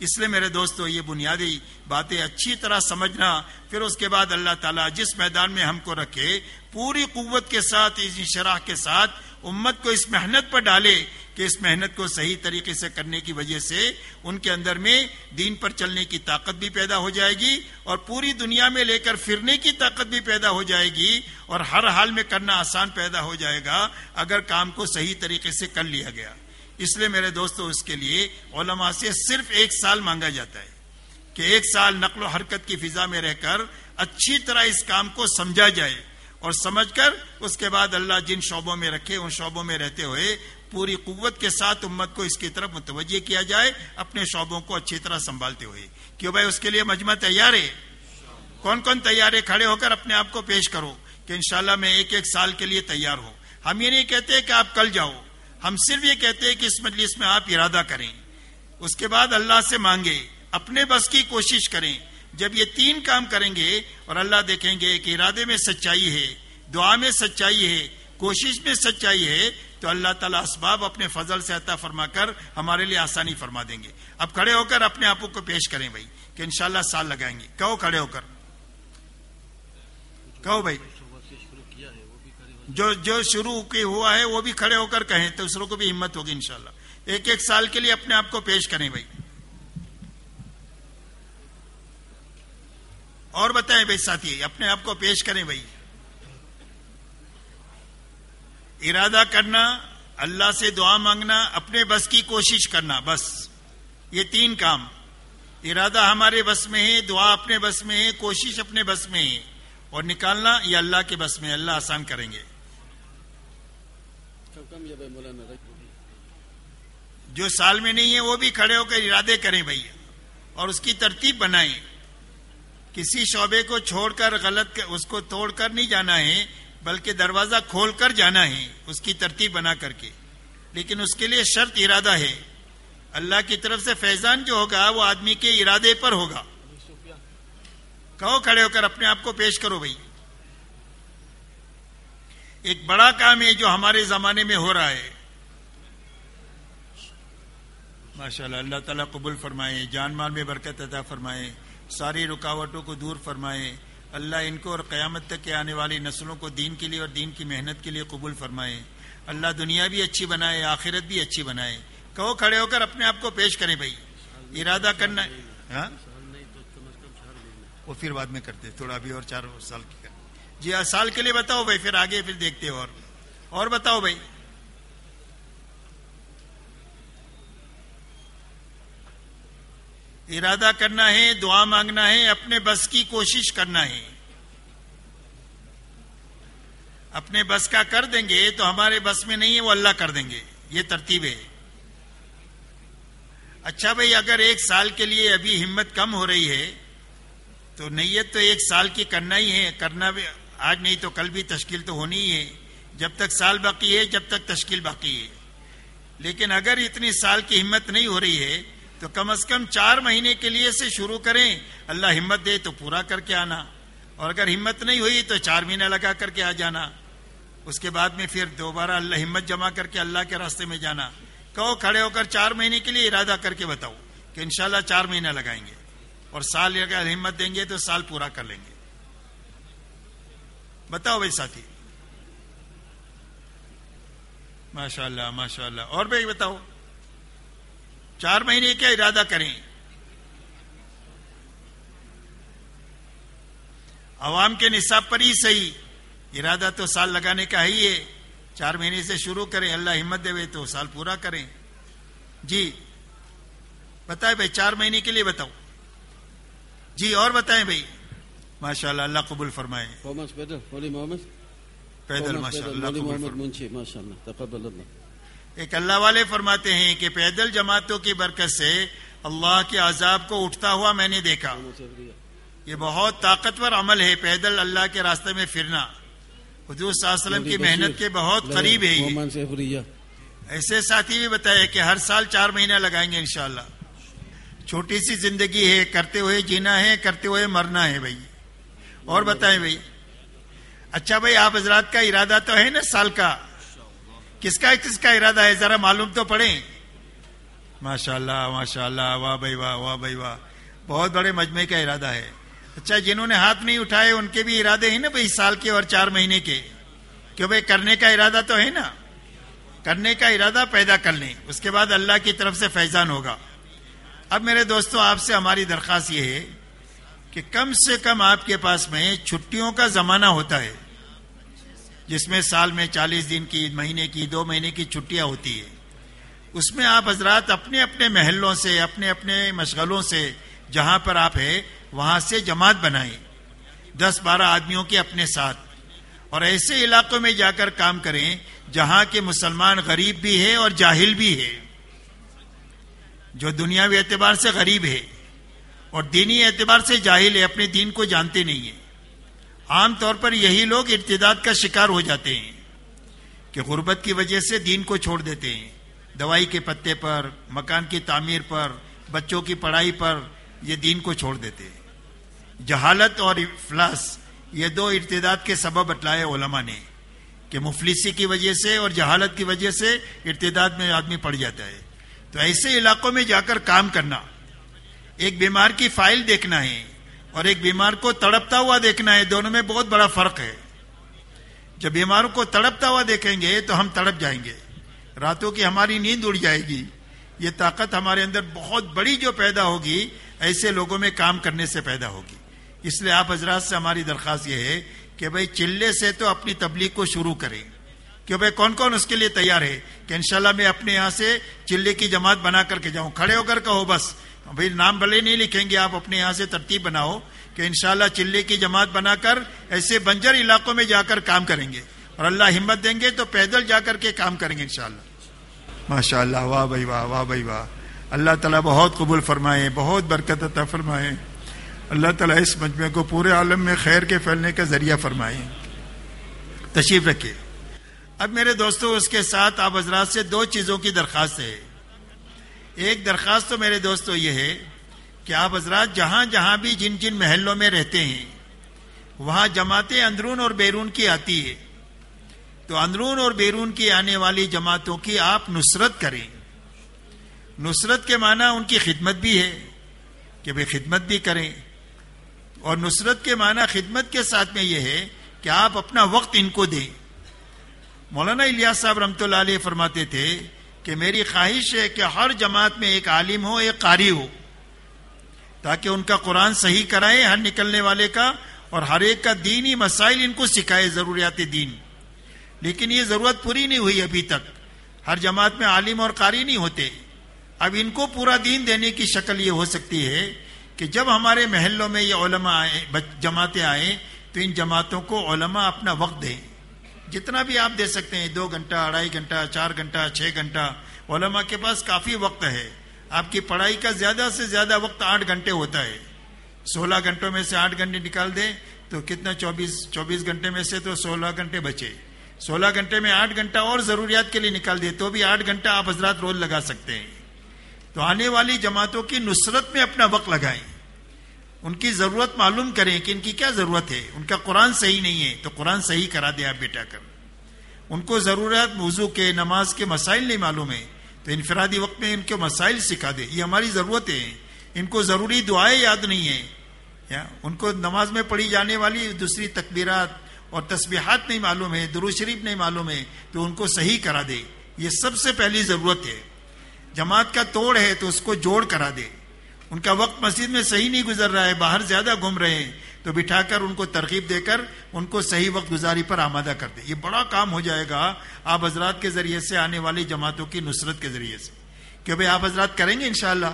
اس لیے میرے دوستو، یہ بنیادی باتیں اچھی طرح سمجھنا، پھر اس کے بعد اللہ تعالیٰ جس میدان میں ہم کو رکھے، پوری قوت کے ساتھ، اس شرح کے ساتھ امت کو اس محنت پر ڈالے کہ اس محنت کو صحیح طریقے سے کرنے کی وجہ سے ان کے اندر میں دین پر چلنے کی طاقت بھی پیدا ہو جائے گی اور پوری دنیا میں لے کر پھرنے کی طاقت بھی پیدا ہو جائے گی اور ہر حال میں کرنا آسان پیدا ہو جائے گا اگر کام کو صحیح طریقے سے کر لیا گیا۔ اس لیے میرے دوستو، اس کے لیے علماء سے صرف ایک سال مانگا جاتا ہے کہ ایک سال نقل و حرکت کی فضا میں رہ کر اچھی طرح اس کام کو سمجھا جائے اور سمجھ کر اس کے بعد اللہ جن شعبوں میں رکھے، ان شعبوں میں رہتے ہوئے پوری قوت کے ساتھ امت کو اس کی طرف متوجہ کیا جائے، اپنے شعبوں کو اچھی طرح سنبھالتے ہوئے۔ کیوں بھائی؟ اس کے لیے مجمع تیار ہے۔ کون کون تیار ہے کھڑے ہو کر اپنے آپ کو پیش کرو کہ انشاءاللہ میں ایک ایک سال کے لیے تیار ہوں۔ ہم یہ نہیں کہتے کہ آپ کل جاؤ۔ ہم صرف یہ کہتے ہیں کہ اس مجلس میں آپ ارادہ کریں۔ اس کے بعد اللہ سے مانگے اپنے بس کی کوشش کریں۔ جب یہ تین کام کریں گے اور اللہ دیکھیں گے کہ ارادے میں سچائی ہے، دعا میں سچائی ہے، کوشش میں سچائی ہے، تو اللہ تعالیٰ اسباب اپنے فضل سے عطا فرما کر ہمارے لیے آسانی فرما دیں گے۔ اب کھڑے ہو کر اپنے آپ کو پیش کریں بھائی، کہ انشاءاللہ سال لگائیں گے۔ کہو کھڑے ہو کر۔ کہو بھائی۔ جو جو شروع کی ہوا ہے وہ بھی کھڑے ہو کر کہیں تو دوسروں کو بھی ہمت ہوگی انشاءاللہ۔ ایک ایک سال کے لیے اپنے آپ کو پیش کریں بھائی۔ اور بتائیں بھائی ساتھی، اپنے آپ کو پیش کریں بھائی۔ ارادہ کرنا، اللہ سے دعا مانگنا، اپنے بس کی کوشش کرنا، بس۔ یہ تین کام۔ ارادہ ہمارے بس میں ہے، دعا اپنے بس میں ہے، کوشش اپنے بس میں ہے۔ اور نکالنا یہ اللہ کے بس میں اللہ آسان کریں گے۔ جو سال میں نہیں ہے، وہ بھی کھڑے ہو کر ارادے کریں بھائی۔ اور اس کی ترتیب بنائیں۔ کسی شعبے کو چھوڑ کر غلط اس کو توڑ کر نہیں جانا ہے، بلکہ دروازہ کھول کر جانا ہے، اس کی ترتیب بنا کر کے۔ لیکن اس کے لیے شرط ارادہ ہے۔ اللہ کی طرف سے فیضان جو ہوگا، وہ آدمی کے ارادے پر ہوگا۔ کہو کھڑے ہو کر اپنے آپ کو پیش کرو بھائی۔ ایک بڑا کام ہے جو ہمارے زمانے میں ہو رہا ہے۔ ماشاء اللہ اللہ تعالیٰ قبول فرمائے، جان مال میں برکت ادا فرمائے، ساری رکاوٹوں کو دور فرمائے۔ اللہ ان کو اور قیامت تک کے آنے والی نسلوں کو دین کے لیے اور دین کی محنت کے لیے قبول فرمائے۔ اللہ دنیا بھی اچھی بنائے، آخرت بھی اچھی بنائے۔ کہو کھڑے ہو کر اپنے آپ کو پیش کریں بھائی۔ ارادہ کرنا۔ ہاں؟ وہ پھر بعد میں کرتے، تھوڑا ابھی اور چار سال کی۔ جی ہاں سال کے لیے بتاؤ بھائی، پھر آگے پھر دیکھتے اور۔ اور بتاؤ بھائی۔ ارادہ کرنا ہے، دعا مانگنا ہے، اپنے بس کی کوشش کرنا ہے۔ اپنے بس کا کر دیں گے تو ہمارے بس میں نہیں ہے، وہ اللہ کر دیں گے۔ یہ ترتیب ہے۔ اچھا بھائی، اگر ایک سال کے لیے ابھی ہمت کم ہو رہی ہے، تو نیت تو ایک سال کی کرنا ہی ہے، کرنا بھی آج نہیں تو کل بھی تشکیل تو ہونی ہی ہے۔ جب تک سال باقی ہے، جب تک تشکیل باقی ہے۔ لیکن اگر اتنی سال کی ہمت نہیں ہو رہی ہے، تو کم از کم چار مہینے کے لیے سے شروع کریں۔ اللہ ہمت دے تو پورا کر کے آنا۔ اور اگر ہمت نہیں ہوئی تو چار مہینہ لگا کر کے آ جانا۔ اس کے بعد میں پھر دوبارہ اللہ ہمت جمع کر کے اللہ کے راستے میں جانا۔ کہو کھڑے ہو کر چار مہینے کے لیے ارادہ کر کے بتاؤ کہ انشاءاللہ چار مہینہ لگائیں گے۔ اور سال اگر ہمت دیں گے تو سال پورا کر لیں گے۔ بتاؤ بھائی ساتھی۔ ماشاء اللہ ماشاء اللہ اور بھائی بتاؤ۔ چار مہینے کا ارادہ کریں؟ عوام کے نصاب پر ہی صحیح۔ ارادہ تو سال لگانے کا ہی ہے۔ چار مہینے سے شروع کریں، اللہ ہمت دے تو سال پورا کریں۔ جی بتائیں بھائی، چار مہینے کے لیے بتاؤ۔ جی اور بتائیں بھائی۔ ماشاء اللہ اللہ قبول فرمائے۔ پیدل ماشاء اللہ۔ ایک اللہ والے فرماتے ہیں کہ پیدل جماعتوں کی برکت سے اللہ کے عذاب کو اٹھتا ہوا میں نے دیکھا۔ یہ بہت طاقتور عمل ہے پیدل اللہ کے راستے میں پھرنا۔ حضور صلی اللہ علیہ وسلم کی محنت کے بہت قریب ہے یہ۔ ایسے ساتھی بھی بتائے کہ ہر سال چار مہینہ لگائیں گے انشاءاللہ۔ چھوٹی سی زندگی ہے کرتے ہوئے جینا ہے کرتے ہوئے مرنا ہے بھائی۔ اور بتائیں بھائی۔ اچھا بھائی، آپ حضرات کا ارادہ تو ہے نا سال کا؟ کس کا کس کا ارادہ ہے؟ ذرا معلوم تو پڑے ماشاء اللہ ماشاء اللہ واہ بھائی، واہ واہ بھائی، واہ۔ بہت بڑے مجمے کا ارادہ ہے۔ اچھا جنہوں نے ہاتھ نہیں اٹھائے، ان کے بھی ارادے ہیں نا بھائی سال کے اور چار مہینے کے؟ کیوں بھائی، کرنے کا ارادہ تو ہے نا۔ کرنے کا ارادہ پیدا کر لیں۔ اس کے بعد اللہ کی طرف سے فیضان ہوگا۔ اب میرے دوستوں آپ سے ہماری درخواست یہ ہے کہ کم سے کم آپ کے پاس میں چھٹیوں کا زمانہ ہوتا ہے، جس میں سال میں چالیس دن کی، مہینے کی، دو مہینے کی چھٹیاں ہوتی ہے اس میں آپ حضرات اپنے اپنے محلوں سے، اپنے اپنے مشغلوں سے جہاں پر آپ ہے وہاں سے جماعت بنائیں۔ دس بارہ آدمیوں کے اپنے ساتھ۔ اور ایسے علاقوں میں جا کر کام کریں جہاں کے مسلمان غریب بھی ہے اور جاہل بھی ہے جو دنیاوی اعتبار سے غریب ہے اور دینی اعتبار سے جاہل ہے، اپنے دین کو جانتے نہیں ہیں۔ عام طور پر یہی لوگ ارتداد کا شکار ہو جاتے ہیں کہ غربت کی وجہ سے دین کو چھوڑ دیتے ہیں۔ دوائی کے پتے پر، مکان کی تعمیر پر، بچوں کی پڑھائی پر یہ دین کو چھوڑ دیتے ہیں۔ جہالت اور افلاس، یہ دو ارتداد کے سبب بتلائے علماء نے کہ مفلسی کی وجہ سے اور جہالت کی وجہ سے ارتداد میں آدمی پڑ جاتا ہے۔ تو ایسے علاقوں میں جا کر کام کرنا ایک بیمار کی فائل دیکھنا ہے اور ایک بیمار کو تڑپتا ہوا دیکھنا ہے، دونوں میں بہت بڑا فرق ہے۔ جب بیماروں کو تڑپتا ہوا دیکھیں گے تو ہم تڑپ جائیں گے۔ راتوں کی ہماری نیند اڑ جائے گی۔ یہ طاقت ہمارے اندر بہت بڑی جو پیدا ہوگی، ایسے لوگوں میں کام کرنے سے پیدا ہوگی۔ اس لیے آپ حضرات سے ہماری درخواست یہ ہے کہ بھائی چلے سے تو اپنی تبلیغ کو شروع کریں۔ کہ بھائی کون کون اس کے لیے تیار ہے کہ انشاءاللہ میں اپنے یہاں سے چلے کی جماعت بنا کر کے جاؤں، کھڑے ہو کر کہو بس۔ بھائی نام بھلے نہیں لکھیں گے، آپ اپنے یہاں سے ترتیب بناؤ کہ انشاءاللہ چلے کی جماعت بنا کر ایسے بنجر علاقوں میں جا کر کام کریں گے۔ اور اللہ ہمت دیں گے تو پیدل جا کر کے کام کریں گے انشاءاللہ۔ ماشاء اللہ واہ بھائی واہ واہ بھائی واہ۔ اللہ تعالیٰ بہت قبول فرمائے، بہت برکت عطا فرمائے۔ اللہ تعالیٰ اس مجمع کو پورے عالم میں خیر کے پھیلنے کا ذریعہ فرمائے۔ تشریف رکھے اب میرے دوستوں اس کے ساتھ آپ حضرات سے دو چیزوں کی درخواست ہے۔ ایک درخواست تو میرے دوستوں یہ ہے کہ آپ حضرات جہاں جہاں بھی جن جن محلوں میں رہتے ہیں، وہاں جماعتیں اندرون اور بیرون کی آتی ہے۔ تو اندرون اور بیرون کی آنے والی جماعتوں کی آپ نصرت کریں۔ نصرت کے معنی ان کی خدمت بھی ہے کہ بھائی خدمت بھی کریں۔ اور نصرت کے معنی خدمت کے ساتھ میں یہ ہے کہ آپ اپنا وقت ان کو دیں۔ مولانا الیاس صاحب رحمۃ اللہ علیہ فرماتے تھے کہ میری خواہش ہے کہ ہر جماعت میں ایک عالم ہو، ایک قاری ہو، تاکہ ان کا قرآن صحیح کرائے ہر نکلنے والے کا اور ہر ایک کا دینی مسائل ان کو سکھائے ضروریات دین۔ لیکن یہ ضرورت پوری نہیں ہوئی ابھی تک۔ ہر جماعت میں عالم اور قاری نہیں ہوتے۔ اب ان کو پورا دین دینے کی شکل یہ ہو سکتی ہے کہ جب ہمارے محلوں میں یہ علماء آئے جماعتیں آئیں، تو ان جماعتوں کو علماء اپنا وقت دیں۔ جتنا بھی آپ دے سکتے ہیں، دو گھنٹہ اڑائی گھنٹہ، چار گھنٹہ، چھ گھنٹہ، علماء کے پاس کافی وقت ہے۔ آپ کی پڑھائی کا زیادہ سے زیادہ وقت آٹھ گھنٹے ہوتا ہے۔ سولہ گھنٹوں میں سے آٹھ گھنٹے نکال دیں تو کتنا چوبیس چوبیس گھنٹے میں سے تو سولہ گھنٹے بچے۔ سولہ گھنٹے میں آٹھ گھنٹہ اور ضروریات کے لیے نکال دیں تو بھی آٹھ گھنٹہ آپ حضرات روز لگا سکتے ہیں۔ تو آنے والی جماعتوں کی نصرت میں اپنا وقت لگائیں۔ ان کی ضرورت معلوم کریں کہ ان کی کیا ضرورت ہے؟ ان کا قرآن صحیح نہیں ہے تو قرآن صحیح کرا دے آپ بیٹا کر۔ ان کو ضرورت وضو کے، نماز کے مسائل نہیں معلوم ہے تو انفرادی وقت میں ان کے مسائل سکھا دے۔ یہ ہماری ضرورت ہے ان کو ضروری دعائیں یاد نہیں ہیں۔ ان کو نماز میں پڑھی جانے والی دوسری تکبیرات اور تسبیحات نہیں معلوم ہے درو شریف نہیں معلوم ہے تو ان کو صحیح کرا دے۔ یہ سب سے پہلی ضرورت ہے۔ جماعت کا توڑ ہے تو اس کو جوڑ کرا دے۔ ان کا وقت مسجد میں صحیح نہیں گزر رہا ہے، باہر زیادہ گھوم رہے ہیں۔ تو بٹھا کر ان کو ترغیب دے کر ان کو صحیح وقت گزاری پر آمادہ کر دیں یہ بڑا کام ہو جائے گا آپ حضرات کے ذریعے سے، آنے والی جماعتوں کی نصرت کے ذریعے سے۔ کہ بھائی آپ حضرات کریں گے انشاءاللہ؟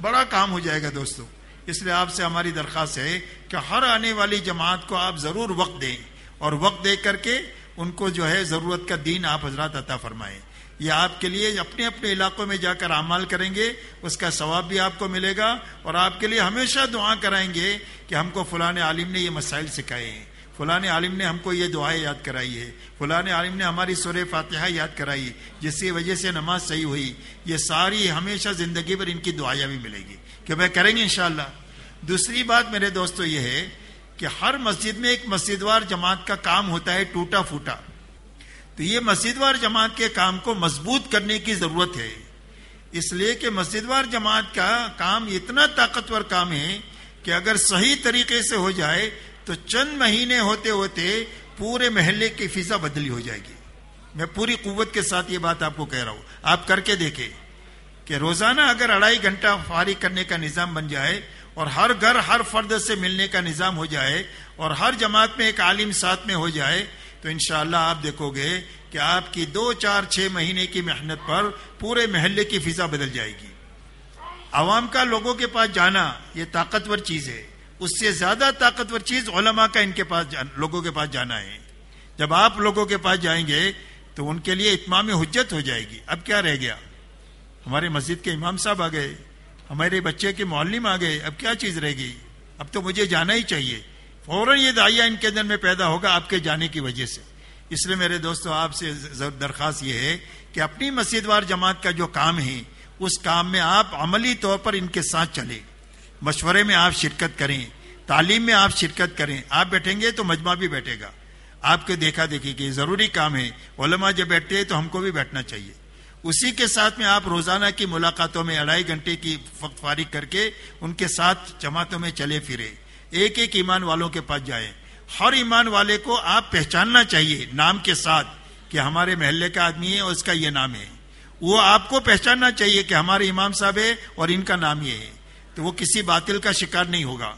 بڑا کام ہو جائے گا دوستوں اس لیے آپ سے ہماری درخواست ہے کہ ہر آنے والی جماعت کو آپ ضرور وقت دیں اور وقت دے کر کے ان کو جو ہے ضرورت کا دین آپ حضرات عطا فرمائیں۔ یہ آپ کے لیے اپنے اپنے علاقوں میں جا کر اعمال کریں گے، اس کا ثواب بھی آپ کو ملے گا اور آپ کے لیے ہمیشہ دعا کرائیں گے کہ ہم کو فلاں عالم نے یہ مسائل سکھائے ہیں فلاں عالم نے ہم کو یہ دعائیں یاد کرائی ہے فلاں عالم نے ہماری سور فاتحہ یاد کرائی، جس کی وجہ سے نماز صحیح ہوئی۔ یہ ساری ہمیشہ زندگی پر ان کی دعائیں بھی ملے گی۔ کہ وہ کریں گے انشاءاللہ۔ دوسری بات میرے دوستو یہ ہے کہ ہر مسجد میں ایک مسجد وار جماعت کا کام ہوتا ہے ٹوٹا پھوٹا۔ تو یہ مسجد وار جماعت کے کام کو مضبوط کرنے کی ضرورت ہے۔ اس لیے کہ مسجد وار جماعت کا کام اتنا طاقتور کام ہے کہ اگر صحیح طریقے سے ہو جائے تو چند مہینے ہوتے ہوتے پورے محلے کی فضا بدلی ہو جائے گی۔ میں پوری قوت کے ساتھ یہ بات آپ کو کہہ رہا ہوں۔ آپ کر کے دیکھیں کہ روزانہ اگر اڑائی گھنٹہ فارغ کرنے کا نظام بن جائے اور ہر گھر ہر فرد سے ملنے کا نظام ہو جائے اور ہر جماعت میں ایک عالم ساتھ میں ہو جائے تو انشاءاللہ آپ دیکھو گے کہ آپ کی دو چار چھ مہینے کی محنت پر پورے محلے کی فضا بدل جائے گی۔ عوام کا لوگوں کے پاس جانا یہ طاقتور چیز ہے۔ اس سے زیادہ طاقتور چیز علماء کا ان کے پاس لوگوں کے پاس جانا ہے۔ جب آپ لوگوں کے پاس جائیں گے تو ان کے لیے اتمام حجت ہو جائے گی۔ اب کیا رہ گیا؟ ہمارے مسجد کے امام صاحب آ گئے، ہمارے بچے کے معلم آ گئے، اب کیا چیز رہے گی اب تو مجھے جانا ہی چاہیے۔ فوراً یہ دائیا ان کے اندر میں پیدا ہوگا آپ کے جانے کی وجہ سے۔ اس لیے میرے دوستو، آپ سے درخواست یہ ہے کہ اپنی مسجد وار جماعت کا جو کام ہے، اس کام میں آپ عملی طور پر ان کے ساتھ چلیں۔ مشورے میں آپ شرکت کریں، تعلیم میں آپ شرکت کریں۔ آپ بیٹھیں گے تو مجمع بھی بیٹھے گا۔ آپ کے دیکھا دیکھی کہ ضروری کام ہے، علماء جب بیٹھتے ہیں تو ہم کو بھی بیٹھنا چاہیے۔ اسی کے ساتھ میں آپ روزانہ کی ملاقاتوں میں اڑائی گھنٹے کی وقت فارغ کر کے ان کے ساتھ جماعتوں میں چلے پھرے ایک ایک ایمان والوں کے پاس جائیں۔ ہر ایمان والے کو آپ پہچاننا چاہیے نام کے ساتھ کہ ہمارے محلے کا آدمی ہے اور اس کا یہ نام ہے۔ وہ آپ کو پہچاننا چاہیے کہ ہمارے امام صاحب ہے اور ان کا نام یہ ہے۔ تو وہ کسی باطل کا شکار نہیں ہوگا۔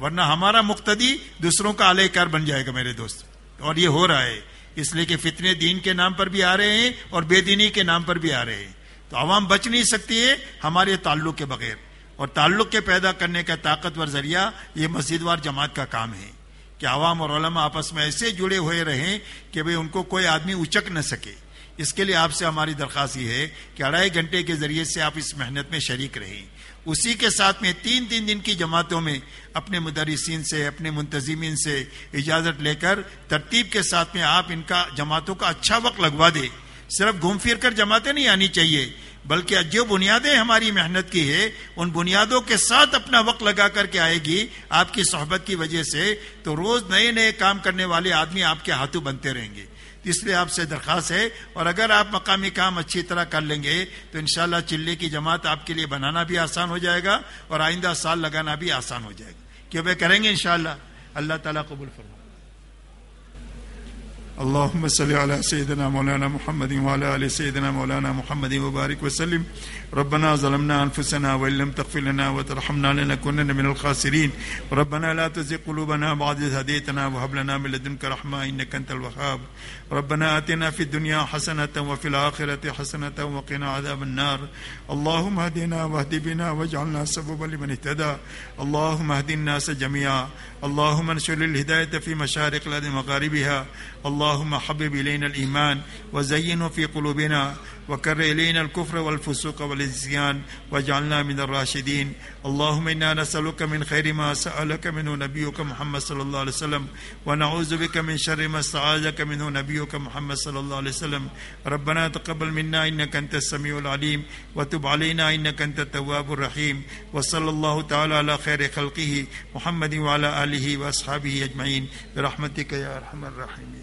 ورنہ ہمارا مقتدی دوسروں کا اعلی کار بن جائے گا میرے دوست۔ اور یہ ہو رہا ہے۔ اس لیے کہ فتنے دین کے نام پر بھی آ رہے ہیں اور بے دینی کے نام پر بھی آ رہے ہیں۔ تو عوام بچ نہیں سکتی ہے ہمارے تعلق کے بغیر۔ اور تعلق کے پیدا کرنے کا طاقتور ذریعہ یہ مسجد وار جماعت کا کام ہے کہ عوام اور علماء آپس میں ایسے جڑے ہوئے رہیں کہ بھئی ان کو کوئی آدمی اچک نہ سکے۔ اس کے لیے آپ سے ہماری درخواست یہ ہے کہ اڑائی گھنٹے کے ذریعے سے آپ اس محنت میں شریک رہیں۔ اسی کے ساتھ میں تین تین دن کی جماعتوں میں اپنے مدرسین سے، اپنے منتظمین سے اجازت لے کر ترتیب کے ساتھ میں آپ ان کا جماعتوں کا اچھا وقت لگوا دے صرف گھوم پھر کر جماعتیں نہیں آنی چاہیے بلکہ جو بنیادیں ہماری محنت کی ہے، ان بنیادوں کے ساتھ اپنا وقت لگا کر کے آئے گی۔ آپ کی صحبت کی وجہ سے تو روز نئے نئے کام کرنے والے آدمی آپ کے ہاتھوں بنتے رہیں گے۔ اس لیے آپ سے درخواست ہے، اور اگر آپ مقامی کام اچھی طرح کر لیں گے تو انشاءاللہ چلے کی جماعت آپ کے لیے بنانا بھی آسان ہو جائے گا اور آئندہ سال لگانا بھی آسان ہو جائے گا۔ کہ وہ کریں گے انشاءاللہ؟ اللہ تعالیٰ قبول فرما اللهم صل على سيدنا مولانا محمد وعلى آل سيدنا مولانا محمد وبارك وسلم. ربنا ظلمنا انفسنا وان لم تغفر لنا وترحمنا لنكونن من الخاسرين. ربنا لا تزغ قلوبنا بعد إذ هديتنا وهب لنا من لدنك رحمه انك انت الوهاب. ربنا آتنا في الدنيا حسنة وفي الآخرة حسنة وقنا عذاب النار. اللهم اهدنا واهد بنا واجعلنا سببا لمن اهتدى. اللهم اهد الناس جميعا. اللهم انشر الهداية في مشارق الأرض مغاربها اللهم حبب إلينا الإيمان وزينه في قلوبنا. وكر إلينا الكفر والفسوق والعصيان واجعلنا من الراشدين اللهم إنا نسألك من خير ما سألك منه نبيك محمد صلى الله عليه وسلم ونعوذ بك من شر ما استعاذك منه نبيك محمد صلى الله عليه وسلم ربنا تقبل منا إنك أنت السميع العليم وتب علينا إنك أنت التواب الرحيم وصلى الله تعالى على خير خلقه محمد وعلى آله وأصحابه أجمعين برحمتك يا أرحم الراحمين